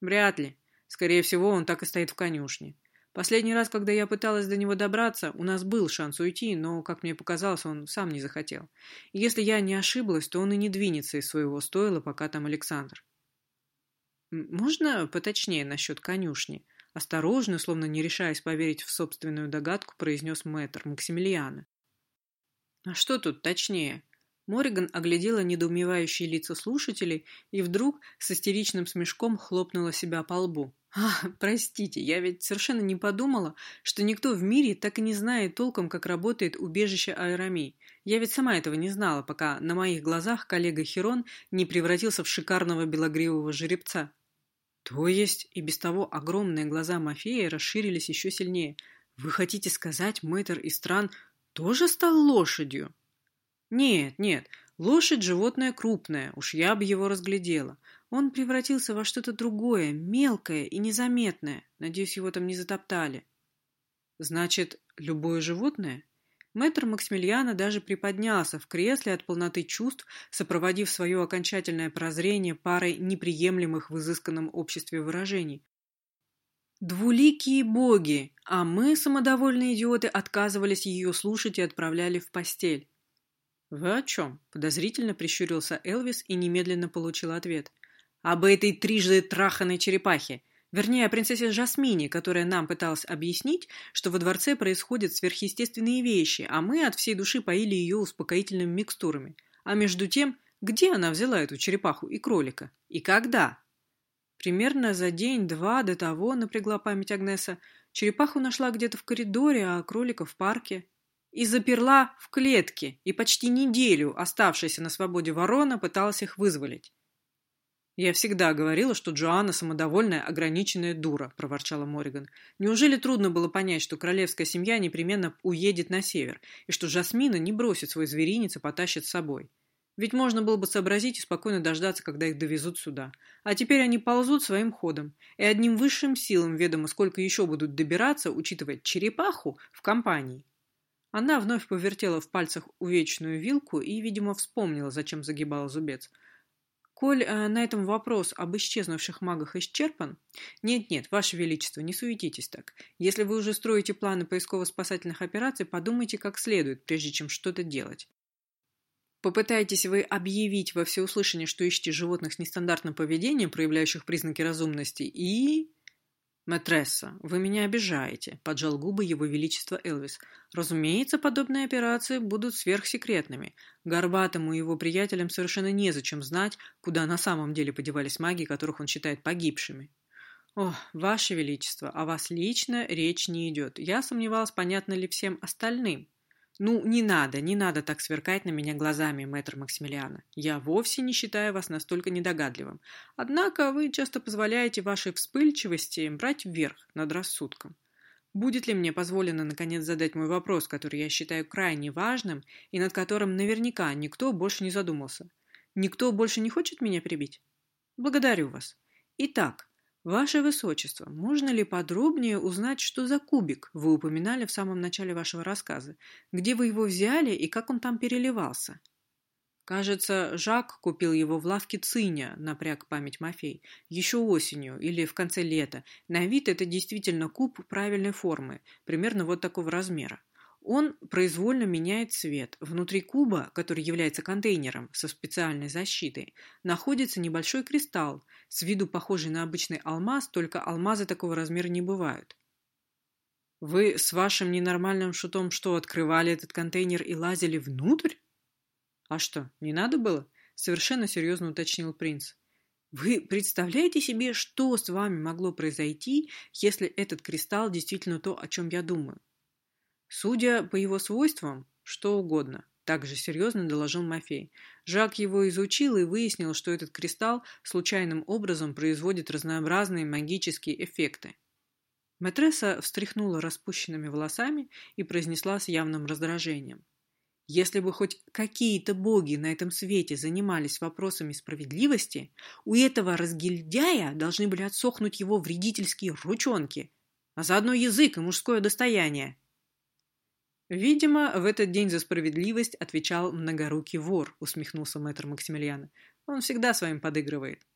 «Вряд ли. Скорее всего, он так и стоит в конюшне. Последний раз, когда я пыталась до него добраться, у нас был шанс уйти, но, как мне показалось, он сам не захотел. И если я не ошиблась, то он и не двинется из своего стойла, пока там Александр. «Можно поточнее насчет конюшни?» Осторожно, словно не решаясь поверить в собственную догадку, произнес мэтр Максимилиана. «А что тут точнее?» Мориган оглядела недоумевающие лица слушателей и вдруг с истеричным смешком хлопнула себя по лбу. «А, простите, я ведь совершенно не подумала, что никто в мире так и не знает толком, как работает убежище Аэромей. Я ведь сама этого не знала, пока на моих глазах коллега Херон не превратился в шикарного белогривого жеребца». То есть и без того огромные глаза Мафея расширились еще сильнее. Вы хотите сказать, мэтр из стран тоже стал лошадью? Нет, нет, лошадь животное крупное, уж я бы его разглядела. Он превратился во что-то другое, мелкое и незаметное. Надеюсь, его там не затоптали. Значит, любое животное? Мэтр Максимилиана даже приподнялся в кресле от полноты чувств, сопроводив свое окончательное прозрение парой неприемлемых в изысканном обществе выражений. «Двуликие боги, а мы, самодовольные идиоты, отказывались ее слушать и отправляли в постель». «Вы о чем?» – подозрительно прищурился Элвис и немедленно получил ответ. «Об этой трижды траханной черепахе. Вернее, о принцессе Жасмине, которая нам пыталась объяснить, что во дворце происходят сверхъестественные вещи, а мы от всей души поили ее успокоительными микстурами. А между тем, где она взяла эту черепаху и кролика? И когда? Примерно за день-два до того, напрягла память Агнеса, черепаху нашла где-то в коридоре, а кролика в парке. И заперла в клетке, и почти неделю оставшаяся на свободе ворона пыталась их вызволить. «Я всегда говорила, что Джоанна самодовольная, ограниченная дура», – проворчала Мориган. «Неужели трудно было понять, что королевская семья непременно уедет на север, и что Жасмина не бросит свой зверинец и потащит с собой? Ведь можно было бы сообразить и спокойно дождаться, когда их довезут сюда. А теперь они ползут своим ходом, и одним высшим силам ведомо, сколько еще будут добираться, учитывая черепаху в компании». Она вновь повертела в пальцах увечную вилку и, видимо, вспомнила, зачем загибала зубец – Коль э, на этом вопрос об исчезнувших магах исчерпан... Нет-нет, Ваше Величество, не суетитесь так. Если вы уже строите планы поисково-спасательных операций, подумайте как следует, прежде чем что-то делать. Попытайтесь вы объявить во всеуслышание, что ищете животных с нестандартным поведением, проявляющих признаки разумности, и... «Мэтресса, вы меня обижаете», – поджал губы его величество Элвис. «Разумеется, подобные операции будут сверхсекретными. Горбатому и его приятелям совершенно незачем знать, куда на самом деле подевались маги, которых он считает погибшими». «О, ваше величество, о вас лично речь не идет. Я сомневалась, понятно ли всем остальным. «Ну, не надо, не надо так сверкать на меня глазами, мэтр Максимилиана. Я вовсе не считаю вас настолько недогадливым. Однако вы часто позволяете вашей вспыльчивости брать вверх над рассудком. Будет ли мне позволено, наконец, задать мой вопрос, который я считаю крайне важным и над которым наверняка никто больше не задумался? Никто больше не хочет меня прибить? Благодарю вас. Итак, ваше высочество, можно ли подробнее узнать, что за кубик вы упоминали в самом начале вашего рассказа? Где вы его взяли и как он там переливался? Кажется, Жак купил его в лавке Циня, напряг память Мафей, еще осенью или в конце лета. На вид это действительно куб правильной формы, примерно вот такого размера. Он произвольно меняет цвет. Внутри куба, который является контейнером со специальной защитой, находится небольшой кристалл, с виду похожий на обычный алмаз, только алмазы такого размера не бывают. Вы с вашим ненормальным шутом что, открывали этот контейнер и лазили внутрь? «А что, не надо было?» — совершенно серьезно уточнил принц. «Вы представляете себе, что с вами могло произойти, если этот кристалл действительно то, о чем я думаю?» «Судя по его свойствам, что угодно», — также серьезно доложил Мафей. Жак его изучил и выяснил, что этот кристалл случайным образом производит разнообразные магические эффекты. Матресса встряхнула распущенными волосами и произнесла с явным раздражением. Если бы хоть какие-то боги на этом свете занимались вопросами справедливости, у этого разгильдяя должны были отсохнуть его вредительские ручонки, а заодно язык и мужское достояние. Видимо, в этот день за справедливость отвечал многорукий вор, усмехнулся мэтр Максимилиана. Он всегда своим подыгрывает.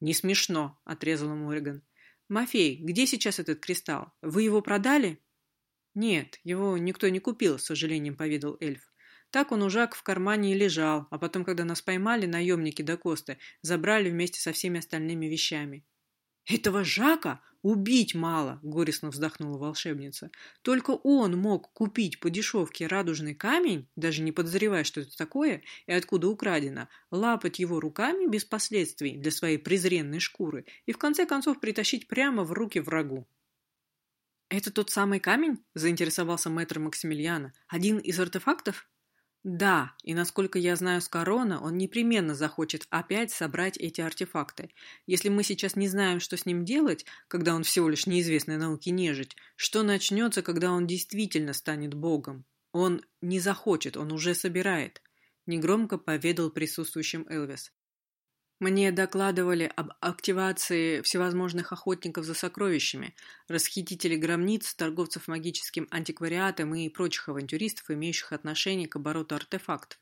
Не смешно, отрезала Мориган. Мафей, где сейчас этот кристалл? Вы его продали? «Нет, его никто не купил», — с сожалением повидал эльф. Так он у Жак в кармане и лежал, а потом, когда нас поймали, наемники до Косты забрали вместе со всеми остальными вещами. «Этого Жака убить мало!» — горестно вздохнула волшебница. «Только он мог купить по дешевке радужный камень, даже не подозревая, что это такое и откуда украдено, лапать его руками без последствий для своей презренной шкуры и в конце концов притащить прямо в руки врагу. «Это тот самый камень?» – заинтересовался мэтр Максимилиана. «Один из артефактов?» «Да, и насколько я знаю с корона, он непременно захочет опять собрать эти артефакты. Если мы сейчас не знаем, что с ним делать, когда он всего лишь неизвестной науки нежить, что начнется, когда он действительно станет богом? Он не захочет, он уже собирает», – негромко поведал присутствующим Элвис. Мне докладывали об активации всевозможных охотников за сокровищами, расхитителей гробниц, торговцев магическим антиквариатом и прочих авантюристов, имеющих отношение к обороту артефактов.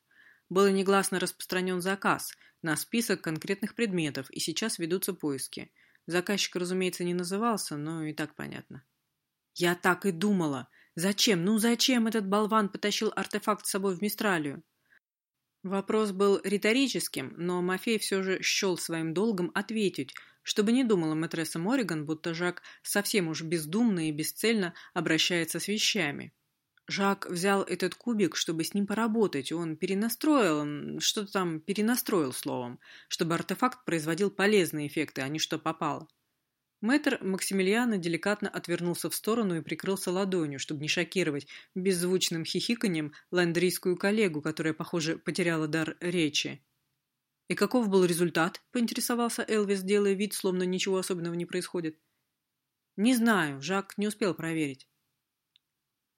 Был негласно распространен заказ на список конкретных предметов, и сейчас ведутся поиски. Заказчик, разумеется, не назывался, но и так понятно. Я так и думала. Зачем, ну зачем этот болван потащил артефакт с собой в Мистралию? Вопрос был риторическим, но Мафей все же счел своим долгом ответить, чтобы не думала мэтресса Мориган, будто Жак совсем уж бездумно и бесцельно обращается с вещами. Жак взял этот кубик, чтобы с ним поработать. Он перенастроил, что-то там перенастроил словом, чтобы артефакт производил полезные эффекты, а не что попало. Мэтр Максимилиана деликатно отвернулся в сторону и прикрылся ладонью, чтобы не шокировать беззвучным хихиканьем ландрийскую коллегу, которая, похоже, потеряла дар речи. «И каков был результат?» – поинтересовался Элвис, делая вид, словно ничего особенного не происходит. «Не знаю, Жак не успел проверить».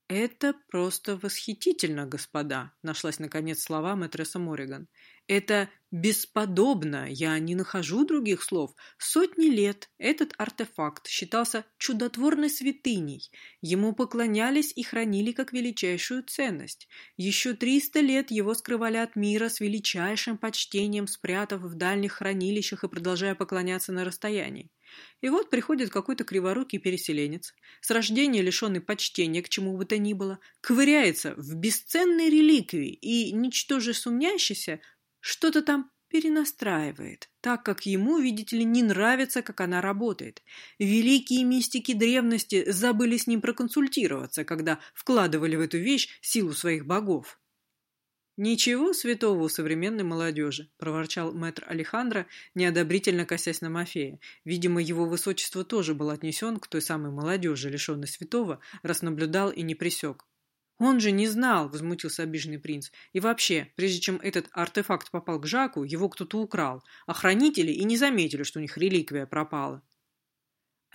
«Это просто восхитительно, господа», – нашлась наконец слова мэтресса Мориган. Это бесподобно, я не нахожу других слов. Сотни лет этот артефакт считался чудотворной святыней. Ему поклонялись и хранили как величайшую ценность. Еще триста лет его скрывали от мира с величайшим почтением, спрятав в дальних хранилищах и продолжая поклоняться на расстоянии. И вот приходит какой-то криворукий переселенец, с рождения лишенный почтения к чему бы то ни было, ковыряется в бесценной реликвии и, ничтоже сумнящийся, что-то там перенастраивает, так как ему, видите ли, не нравится, как она работает. Великие мистики древности забыли с ним проконсультироваться, когда вкладывали в эту вещь силу своих богов. «Ничего святого у современной молодежи», – проворчал мэтр Алехандро, неодобрительно косясь на Мафея. Видимо, его высочество тоже был отнесен к той самой молодежи, лишенной святого, раз наблюдал и не присек. «Он же не знал», — возмутился обиженный принц. «И вообще, прежде чем этот артефакт попал к Жаку, его кто-то украл, а хранители и не заметили, что у них реликвия пропала».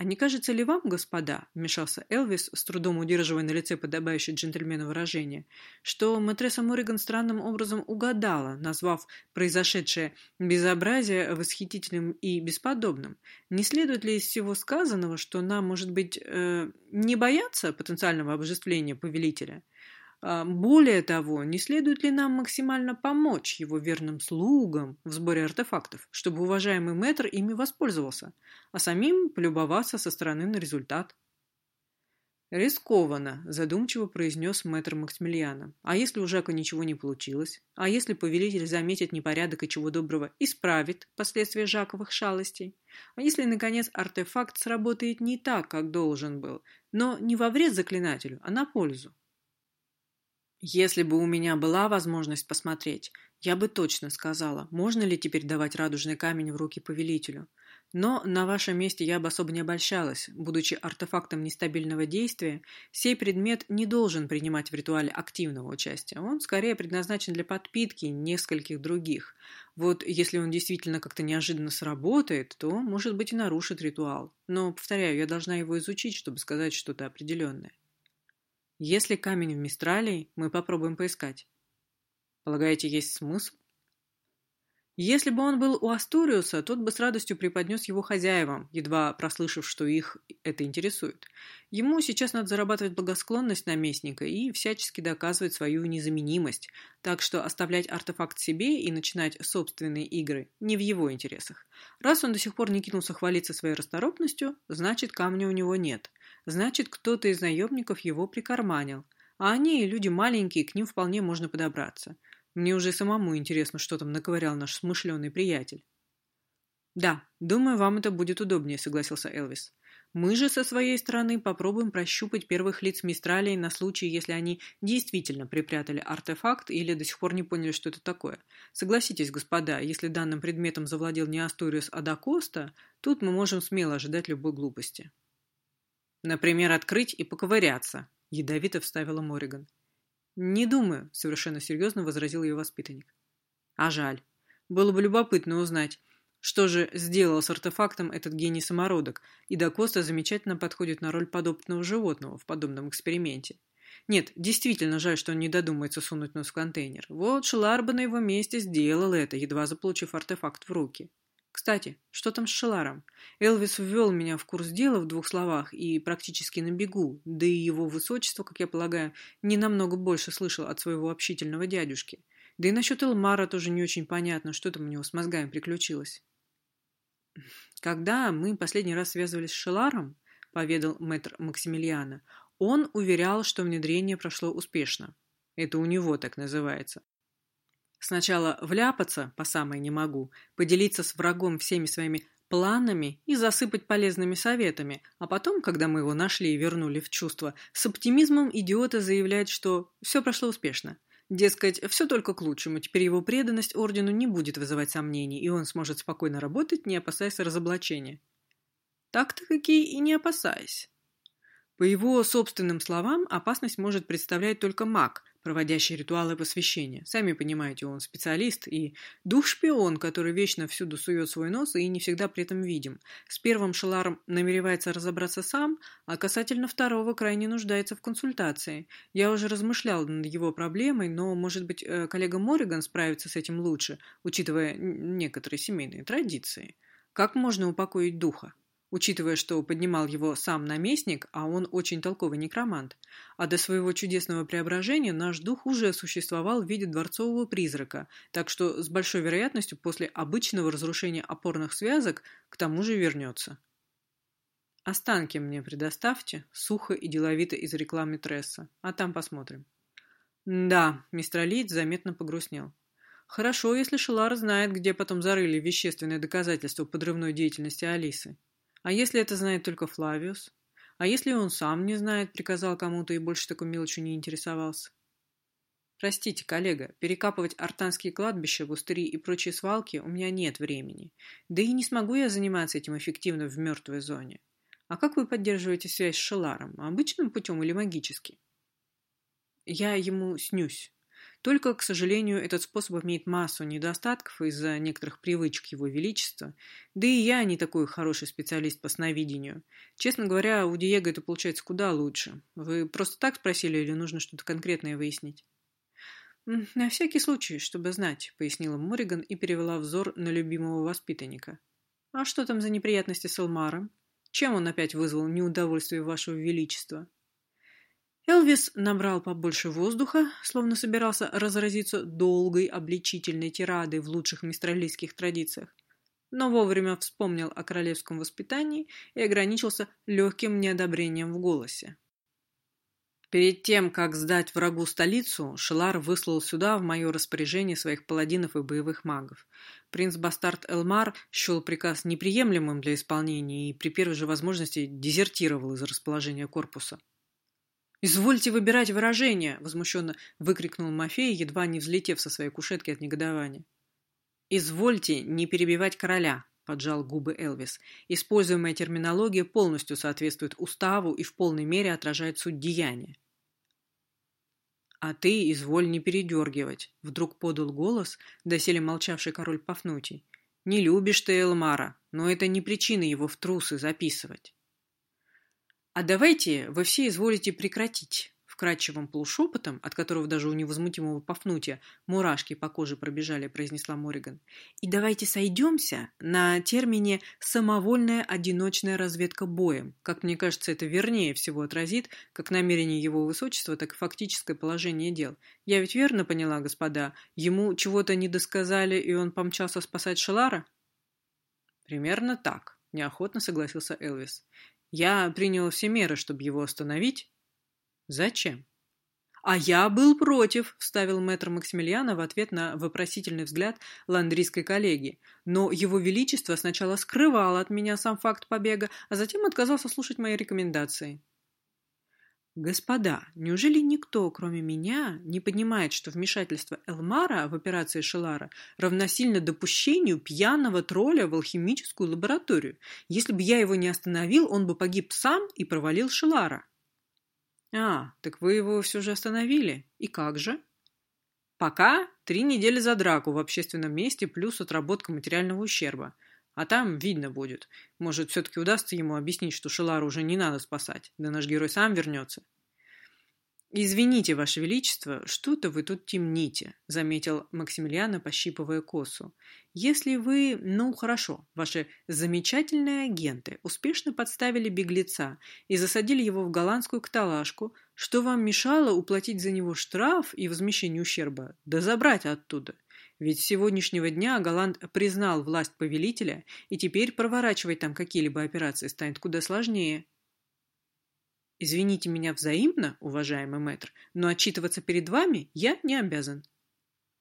«А не кажется ли вам, господа, — вмешался Элвис, с трудом удерживая на лице подобающее джентльмену выражение, — что матресса Морриган странным образом угадала, назвав произошедшее безобразие восхитительным и бесподобным? Не следует ли из всего сказанного, что нам, может быть, э, не бояться потенциального обожествления повелителя?» А, более того, не следует ли нам максимально помочь его верным слугам в сборе артефактов, чтобы уважаемый мэтр ими воспользовался, а самим полюбоваться со стороны на результат? «Рискованно», – задумчиво произнес мэтр Максимилиана. «А если у Жака ничего не получилось? А если повелитель заметит непорядок и чего доброго исправит последствия Жаковых шалостей? А если, наконец, артефакт сработает не так, как должен был, но не во вред заклинателю, а на пользу? Если бы у меня была возможность посмотреть, я бы точно сказала, можно ли теперь давать радужный камень в руки повелителю. Но на вашем месте я бы особо не обольщалась. Будучи артефактом нестабильного действия, сей предмет не должен принимать в ритуале активного участия. Он скорее предназначен для подпитки нескольких других. Вот если он действительно как-то неожиданно сработает, то, может быть, и нарушит ритуал. Но, повторяю, я должна его изучить, чтобы сказать что-то определенное. Если камень в Мистралии, мы попробуем поискать. Полагаете, есть смысл? Если бы он был у Астуриуса, тот бы с радостью преподнес его хозяевам, едва прослышав, что их это интересует. Ему сейчас надо зарабатывать благосклонность наместника и всячески доказывать свою незаменимость, так что оставлять артефакт себе и начинать собственные игры не в его интересах. Раз он до сих пор не кинулся хвалиться своей расторопностью, значит камня у него нет – Значит, кто-то из наемников его прикарманил. А они, люди маленькие, к ним вполне можно подобраться. Мне уже самому интересно, что там наковырял наш смышленый приятель. «Да, думаю, вам это будет удобнее», — согласился Элвис. «Мы же со своей стороны попробуем прощупать первых лиц Мистралии на случай, если они действительно припрятали артефакт или до сих пор не поняли, что это такое. Согласитесь, господа, если данным предметом завладел не Астуриус, а Дакоста, тут мы можем смело ожидать любой глупости». Например, открыть и поковыряться, ядовито вставила Мориган. Не думаю, совершенно серьезно возразил ее воспитанник. А жаль. Было бы любопытно узнать, что же сделал с артефактом этот гений-самородок, и Дакоста замечательно подходит на роль подопытного животного в подобном эксперименте. Нет, действительно жаль, что он не додумается сунуть нос в контейнер. Вот Шеларба на его месте сделал это, едва заполучив артефакт в руки. Кстати, что там с Шеларом? Элвис ввел меня в курс дела в двух словах и практически на бегу, да и его высочество, как я полагаю, не намного больше слышал от своего общительного дядюшки. Да и насчет Элмара тоже не очень понятно, что там у него с мозгами приключилось. Когда мы последний раз связывались с Шеларом, поведал мэтр Максимилиана, он уверял, что внедрение прошло успешно. Это у него так называется. Сначала вляпаться, по самой не могу, поделиться с врагом всеми своими планами и засыпать полезными советами, а потом, когда мы его нашли и вернули в чувство, с оптимизмом идиота заявляет, что все прошло успешно. Дескать, все только к лучшему, теперь его преданность ордену не будет вызывать сомнений, и он сможет спокойно работать, не опасаясь разоблачения. Так-то какие и не опасаясь. По его собственным словам, опасность может представлять только маг, проводящий ритуалы посвящения. Сами понимаете, он специалист и дух-шпион, который вечно всюду сует свой нос и не всегда при этом видим. С первым Шеларом намеревается разобраться сам, а касательно второго крайне нуждается в консультации. Я уже размышлял над его проблемой, но, может быть, э, коллега Морриган справится с этим лучше, учитывая некоторые семейные традиции. Как можно упокоить духа? Учитывая, что поднимал его сам наместник, а он очень толковый некромант. А до своего чудесного преображения наш дух уже существовал в виде дворцового призрака, так что с большой вероятностью после обычного разрушения опорных связок к тому же вернется. «Останки мне предоставьте», — сухо и деловито изрекла Митресса, «а там посмотрим». «Да», — мистер Лид заметно погрустнел. «Хорошо, если Шелар знает, где потом зарыли вещественные доказательства подрывной деятельности Алисы. А если это знает только Флавиус? А если он сам не знает, приказал кому-то и больше такой мелочью не интересовался? Простите, коллега, перекапывать артанские кладбища, пустыри и прочие свалки у меня нет времени. Да и не смогу я заниматься этим эффективно в мертвой зоне. А как вы поддерживаете связь с Шеларом? Обычным путем или магически? Я ему снюсь. Только, к сожалению, этот способ имеет массу недостатков из-за некоторых привычек его величества. Да и я не такой хороший специалист по сновидению. Честно говоря, у Диего это получается куда лучше. Вы просто так спросили или нужно что-то конкретное выяснить? «На всякий случай, чтобы знать», — пояснила Мориган и перевела взор на любимого воспитанника. «А что там за неприятности с Элмаром? Чем он опять вызвал неудовольствие вашего величества?» Элвис набрал побольше воздуха, словно собирался разразиться долгой обличительной тирадой в лучших мистралийских традициях, но вовремя вспомнил о королевском воспитании и ограничился легким неодобрением в голосе. Перед тем, как сдать врагу столицу, Шелар выслал сюда в мое распоряжение своих паладинов и боевых магов. Принц-бастард Элмар счел приказ неприемлемым для исполнения и при первой же возможности дезертировал из расположения корпуса. «Извольте выбирать выражение!» — возмущенно выкрикнул Мафей, едва не взлетев со своей кушетки от негодования. «Извольте не перебивать короля!» — поджал губы Элвис. «Используемая терминология полностью соответствует уставу и в полной мере отражает суть деяния». «А ты изволь не передергивать», — вдруг подал голос, доселе молчавший король Пафнутий. «Не любишь ты Элмара, но это не причина его в трусы записывать». «А давайте вы все изволите прекратить», — вкрадчивым полушепотом, от которого даже у невозмутимого Пафнутия мурашки по коже пробежали, произнесла Мориган. «И давайте сойдемся на термине «самовольная одиночная разведка боем». Как мне кажется, это вернее всего отразит как намерение его высочества, так и фактическое положение дел. Я ведь верно поняла, господа, ему чего-то не досказали, и он помчался спасать Шелара?» «Примерно так», — неохотно согласился Элвис. Я принял все меры, чтобы его остановить. Зачем? А я был против, вставил мэтр Максимилиана в ответ на вопросительный взгляд ландрийской коллеги. Но его величество сначала скрывал от меня сам факт побега, а затем отказался слушать мои рекомендации. Господа, неужели никто, кроме меня, не понимает, что вмешательство Элмара в операции Шелара равносильно допущению пьяного тролля в алхимическую лабораторию? Если бы я его не остановил, он бы погиб сам и провалил Шелара. А, так вы его все же остановили. И как же? Пока три недели за драку в общественном месте плюс отработка материального ущерба. А там видно будет. Может, все-таки удастся ему объяснить, что Шелару уже не надо спасать, да наш герой сам вернется. «Извините, Ваше Величество, что-то вы тут темните», — заметил Максимилиана, пощипывая косу. «Если вы, ну хорошо, ваши замечательные агенты успешно подставили беглеца и засадили его в голландскую каталажку, что вам мешало уплатить за него штраф и возмещение ущерба, да забрать оттуда? Ведь с сегодняшнего дня Голланд признал власть повелителя, и теперь проворачивать там какие-либо операции станет куда сложнее. Извините меня взаимно, уважаемый мэтр, но отчитываться перед вами я не обязан.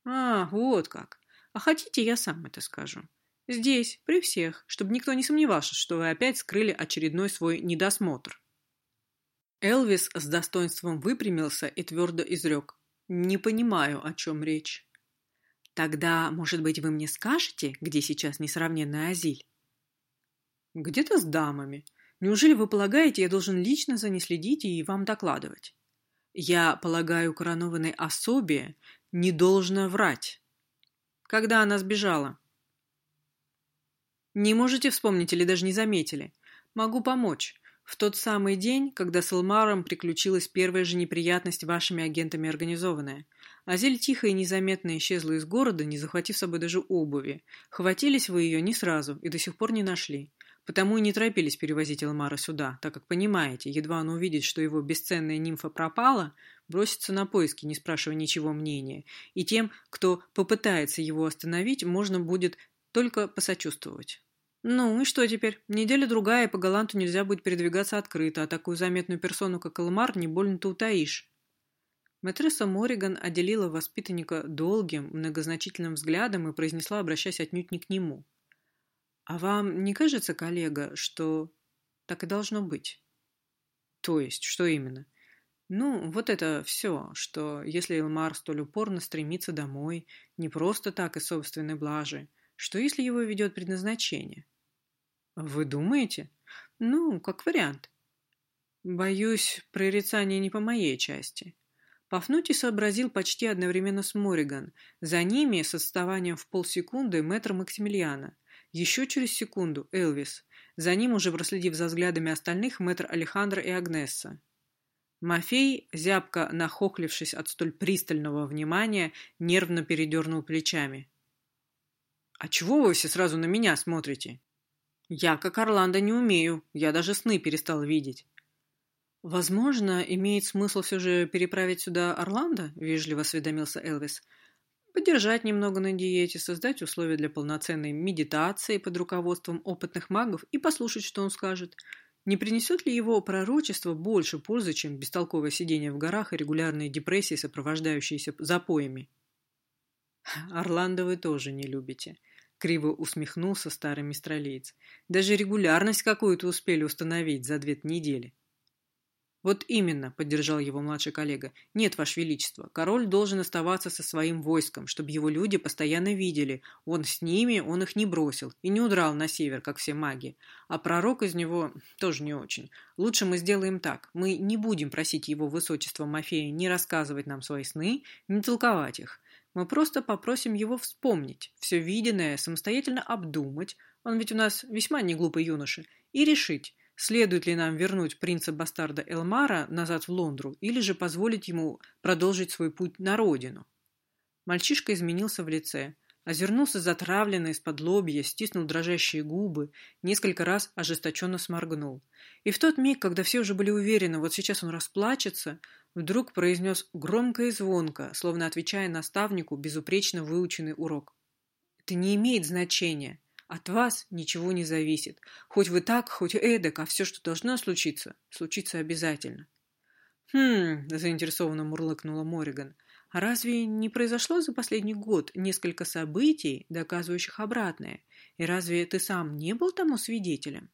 А, вот как. А хотите, я сам это скажу. Здесь, при всех, чтобы никто не сомневался, что вы опять скрыли очередной свой недосмотр. Элвис с достоинством выпрямился и твердо изрек. Не понимаю, о чем речь. Тогда, может быть, вы мне скажете, где сейчас несравненная Азиль? Где-то с дамами. Неужели вы полагаете, я должен лично за ней следить и вам докладывать? Я полагаю, коронованной особе не должно врать. Когда она сбежала? Не можете вспомнить или даже не заметили? Могу помочь. В тот самый день, когда с Элмаром приключилась первая же неприятность вашими агентами организованная. Азель тихо и незаметно исчезла из города, не захватив с собой даже обуви. Хватились вы ее не сразу и до сих пор не нашли. Потому и не торопились перевозить Элмара сюда, так как, понимаете, едва он увидит, что его бесценная нимфа пропала, бросится на поиски, не спрашивая ничего мнения, и тем, кто попытается его остановить, можно будет только посочувствовать. Ну и что теперь? Неделя-другая, и по Галанту нельзя будет передвигаться открыто, а такую заметную персону, как Элмар, не больно-то утаишь. Матресса Мориган отделила воспитанника долгим, многозначительным взглядом и произнесла, обращаясь отнюдь не к нему. «А вам не кажется, коллега, что так и должно быть?» «То есть, что именно?» «Ну, вот это все, что если Элмар столь упорно стремится домой, не просто так из собственной блажи, что если его ведет предназначение?» «Вы думаете?» «Ну, как вариант». «Боюсь, прорицание не по моей части». Пафнутий сообразил почти одновременно с Мориган. За ними, с отставанием в полсекунды, мэтр Максимилиана. Еще через секунду – Элвис. За ним, уже проследив за взглядами остальных, мэтр Алехандро и Агнесса. Мафей, зябко нахохлившись от столь пристального внимания, нервно передернул плечами. «А чего вы все сразу на меня смотрите?» «Я, как Орландо, не умею. Я даже сны перестал видеть». «Возможно, имеет смысл все же переправить сюда Орландо?» – вежливо осведомился Элвис. «Подержать немного на диете, создать условия для полноценной медитации под руководством опытных магов и послушать, что он скажет. Не принесет ли его пророчество больше пользы, чем бестолковое сидение в горах и регулярные депрессии, сопровождающиеся запоями? Орландо вы тоже не любите. Криво усмехнулся старый мистралиец. Даже регулярность какую-то успели установить за две недели. «Вот именно», — поддержал его младший коллега. «Нет, Ваше Величество, король должен оставаться со своим войском, чтобы его люди постоянно видели. Он с ними, он их не бросил и не удрал на север, как все маги. А пророк из него тоже не очень. Лучше мы сделаем так. Мы не будем просить его высочества Мафея не рассказывать нам свои сны, не толковать их. Мы просто попросим его вспомнить, все виденное, самостоятельно обдумать, он ведь у нас весьма не глупый юноша, и решить, Следует ли нам вернуть принца-бастарда Элмара назад в Лондру или же позволить ему продолжить свой путь на родину? Мальчишка изменился в лице, озернулся затравленно из-под лобья, стиснул дрожащие губы, несколько раз ожесточенно сморгнул. И в тот миг, когда все уже были уверены, вот сейчас он расплачется, вдруг произнес громко и звонко, словно отвечая наставнику безупречно выученный урок. «Это не имеет значения. От вас ничего не зависит. Хоть вы так, хоть эдак, а все, что должно случиться, случится обязательно. «Хм...» – заинтересованно мурлыкнула Мориган. «А разве не произошло за последний год несколько событий, доказывающих обратное? И разве ты сам не был тому свидетелем?»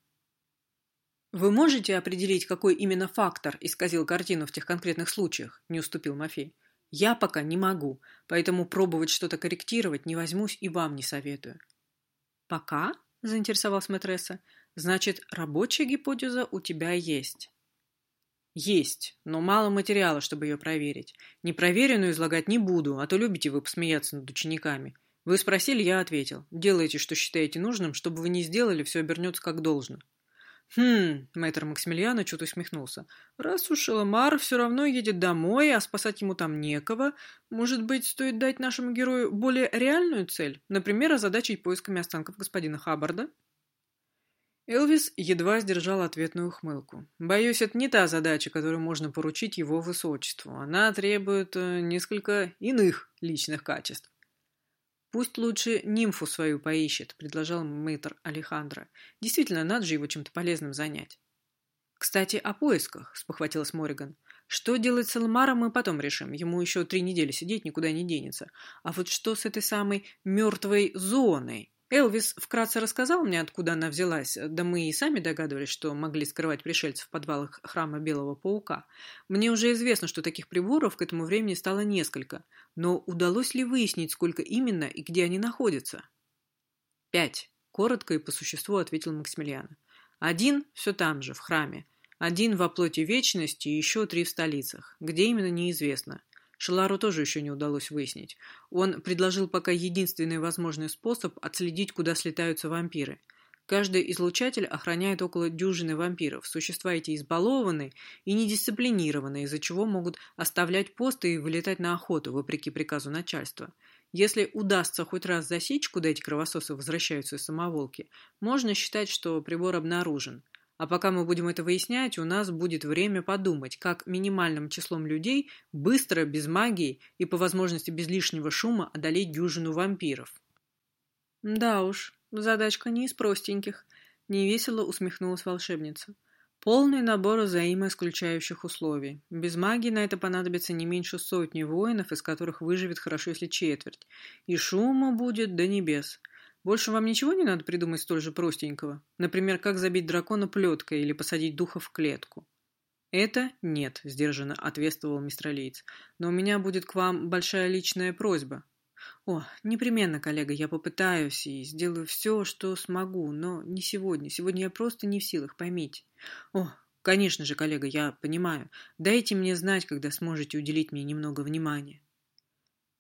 «Вы можете определить, какой именно фактор исказил картину в тех конкретных случаях?» – не уступил Мафей. «Я пока не могу, поэтому пробовать что-то корректировать не возьмусь и вам не советую. «Пока?» – заинтересовалась матресса. «Значит, рабочая гипотеза у тебя есть». «Есть, но мало материала, чтобы ее проверить. Непроверенную излагать не буду, а то любите вы посмеяться над учениками. Вы спросили, я ответил. Делайте, что считаете нужным, чтобы вы не сделали, все обернется как должно». «Хм...» — мэтр Максимилиана чуть усмехнулся. «Раз уж Эламар все равно едет домой, а спасать ему там некого, может быть, стоит дать нашему герою более реальную цель? Например, озадачить поисками останков господина Хаббарда?» Элвис едва сдержал ответную ухмылку. «Боюсь, это не та задача, которую можно поручить его высочеству. Она требует э, несколько иных личных качеств. «Пусть лучше нимфу свою поищет», — предложил мэтр Алехандро. «Действительно, надо же его чем-то полезным занять». «Кстати, о поисках», — спохватилась Мориган. «Что делать с Элмаром, мы потом решим. Ему еще три недели сидеть, никуда не денется. А вот что с этой самой мертвой зоной? Элвис вкратце рассказал мне, откуда она взялась, да мы и сами догадывались, что могли скрывать пришельцев в подвалах храма Белого Паука. Мне уже известно, что таких приборов к этому времени стало несколько, но удалось ли выяснить, сколько именно и где они находятся? Пять. Коротко и по существу ответил Максимилиан. Один все там же, в храме. Один во плоти вечности и еще три в столицах. Где именно, неизвестно. Шелару тоже еще не удалось выяснить. Он предложил пока единственный возможный способ отследить, куда слетаются вампиры. Каждый излучатель охраняет около дюжины вампиров. Существа эти избалованы и недисциплинированы, из-за чего могут оставлять посты и вылетать на охоту, вопреки приказу начальства. Если удастся хоть раз засечь, куда эти кровососы возвращаются из самоволки, можно считать, что прибор обнаружен – а пока мы будем это выяснять, у нас будет время подумать, как минимальным числом людей быстро, без магии и по возможности без лишнего шума одолеть дюжину вампиров. Да уж, задачка не из простеньких, невесело усмехнулась волшебница. Полный набор взаимоисключающих условий. Без магии на это понадобится не меньше сотни воинов, из которых выживет хорошо, если четверть. И шума будет до небес. Больше вам ничего не надо придумать столь же простенького? Например, как забить дракона плеткой или посадить духа в клетку? «Это нет», — сдержанно ответствовал Лейтс. «Но у меня будет к вам большая личная просьба». «О, непременно, коллега, я попытаюсь и сделаю все, что смогу, но не сегодня. Сегодня я просто не в силах, поймите». «О, конечно же, коллега, я понимаю. Дайте мне знать, когда сможете уделить мне немного внимания.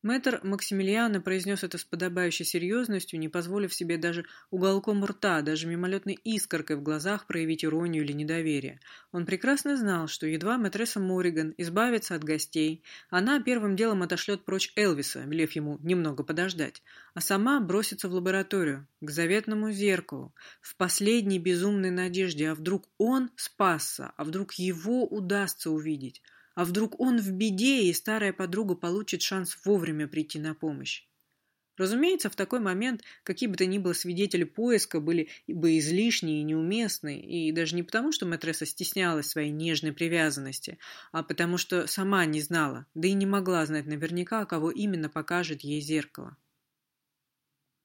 Мэтр Максимилиана произнес это с подобающей серьезностью, не позволив себе даже уголком рта, даже мимолетной искоркой в глазах проявить иронию или недоверие. Он прекрасно знал, что едва мэтресса Мориган избавится от гостей, она первым делом отошлет прочь Элвиса, велев ему немного подождать, а сама бросится в лабораторию, к заветному зеркалу, в последней безумной надежде, а вдруг он спасся, а вдруг его удастся увидеть. А вдруг он в беде, и старая подруга получит шанс вовремя прийти на помощь? Разумеется, в такой момент какие бы то ни было свидетели поиска были бы излишние и неуместны, и даже не потому, что матресса стеснялась своей нежной привязанности, а потому что сама не знала, да и не могла знать наверняка, кого именно покажет ей зеркало.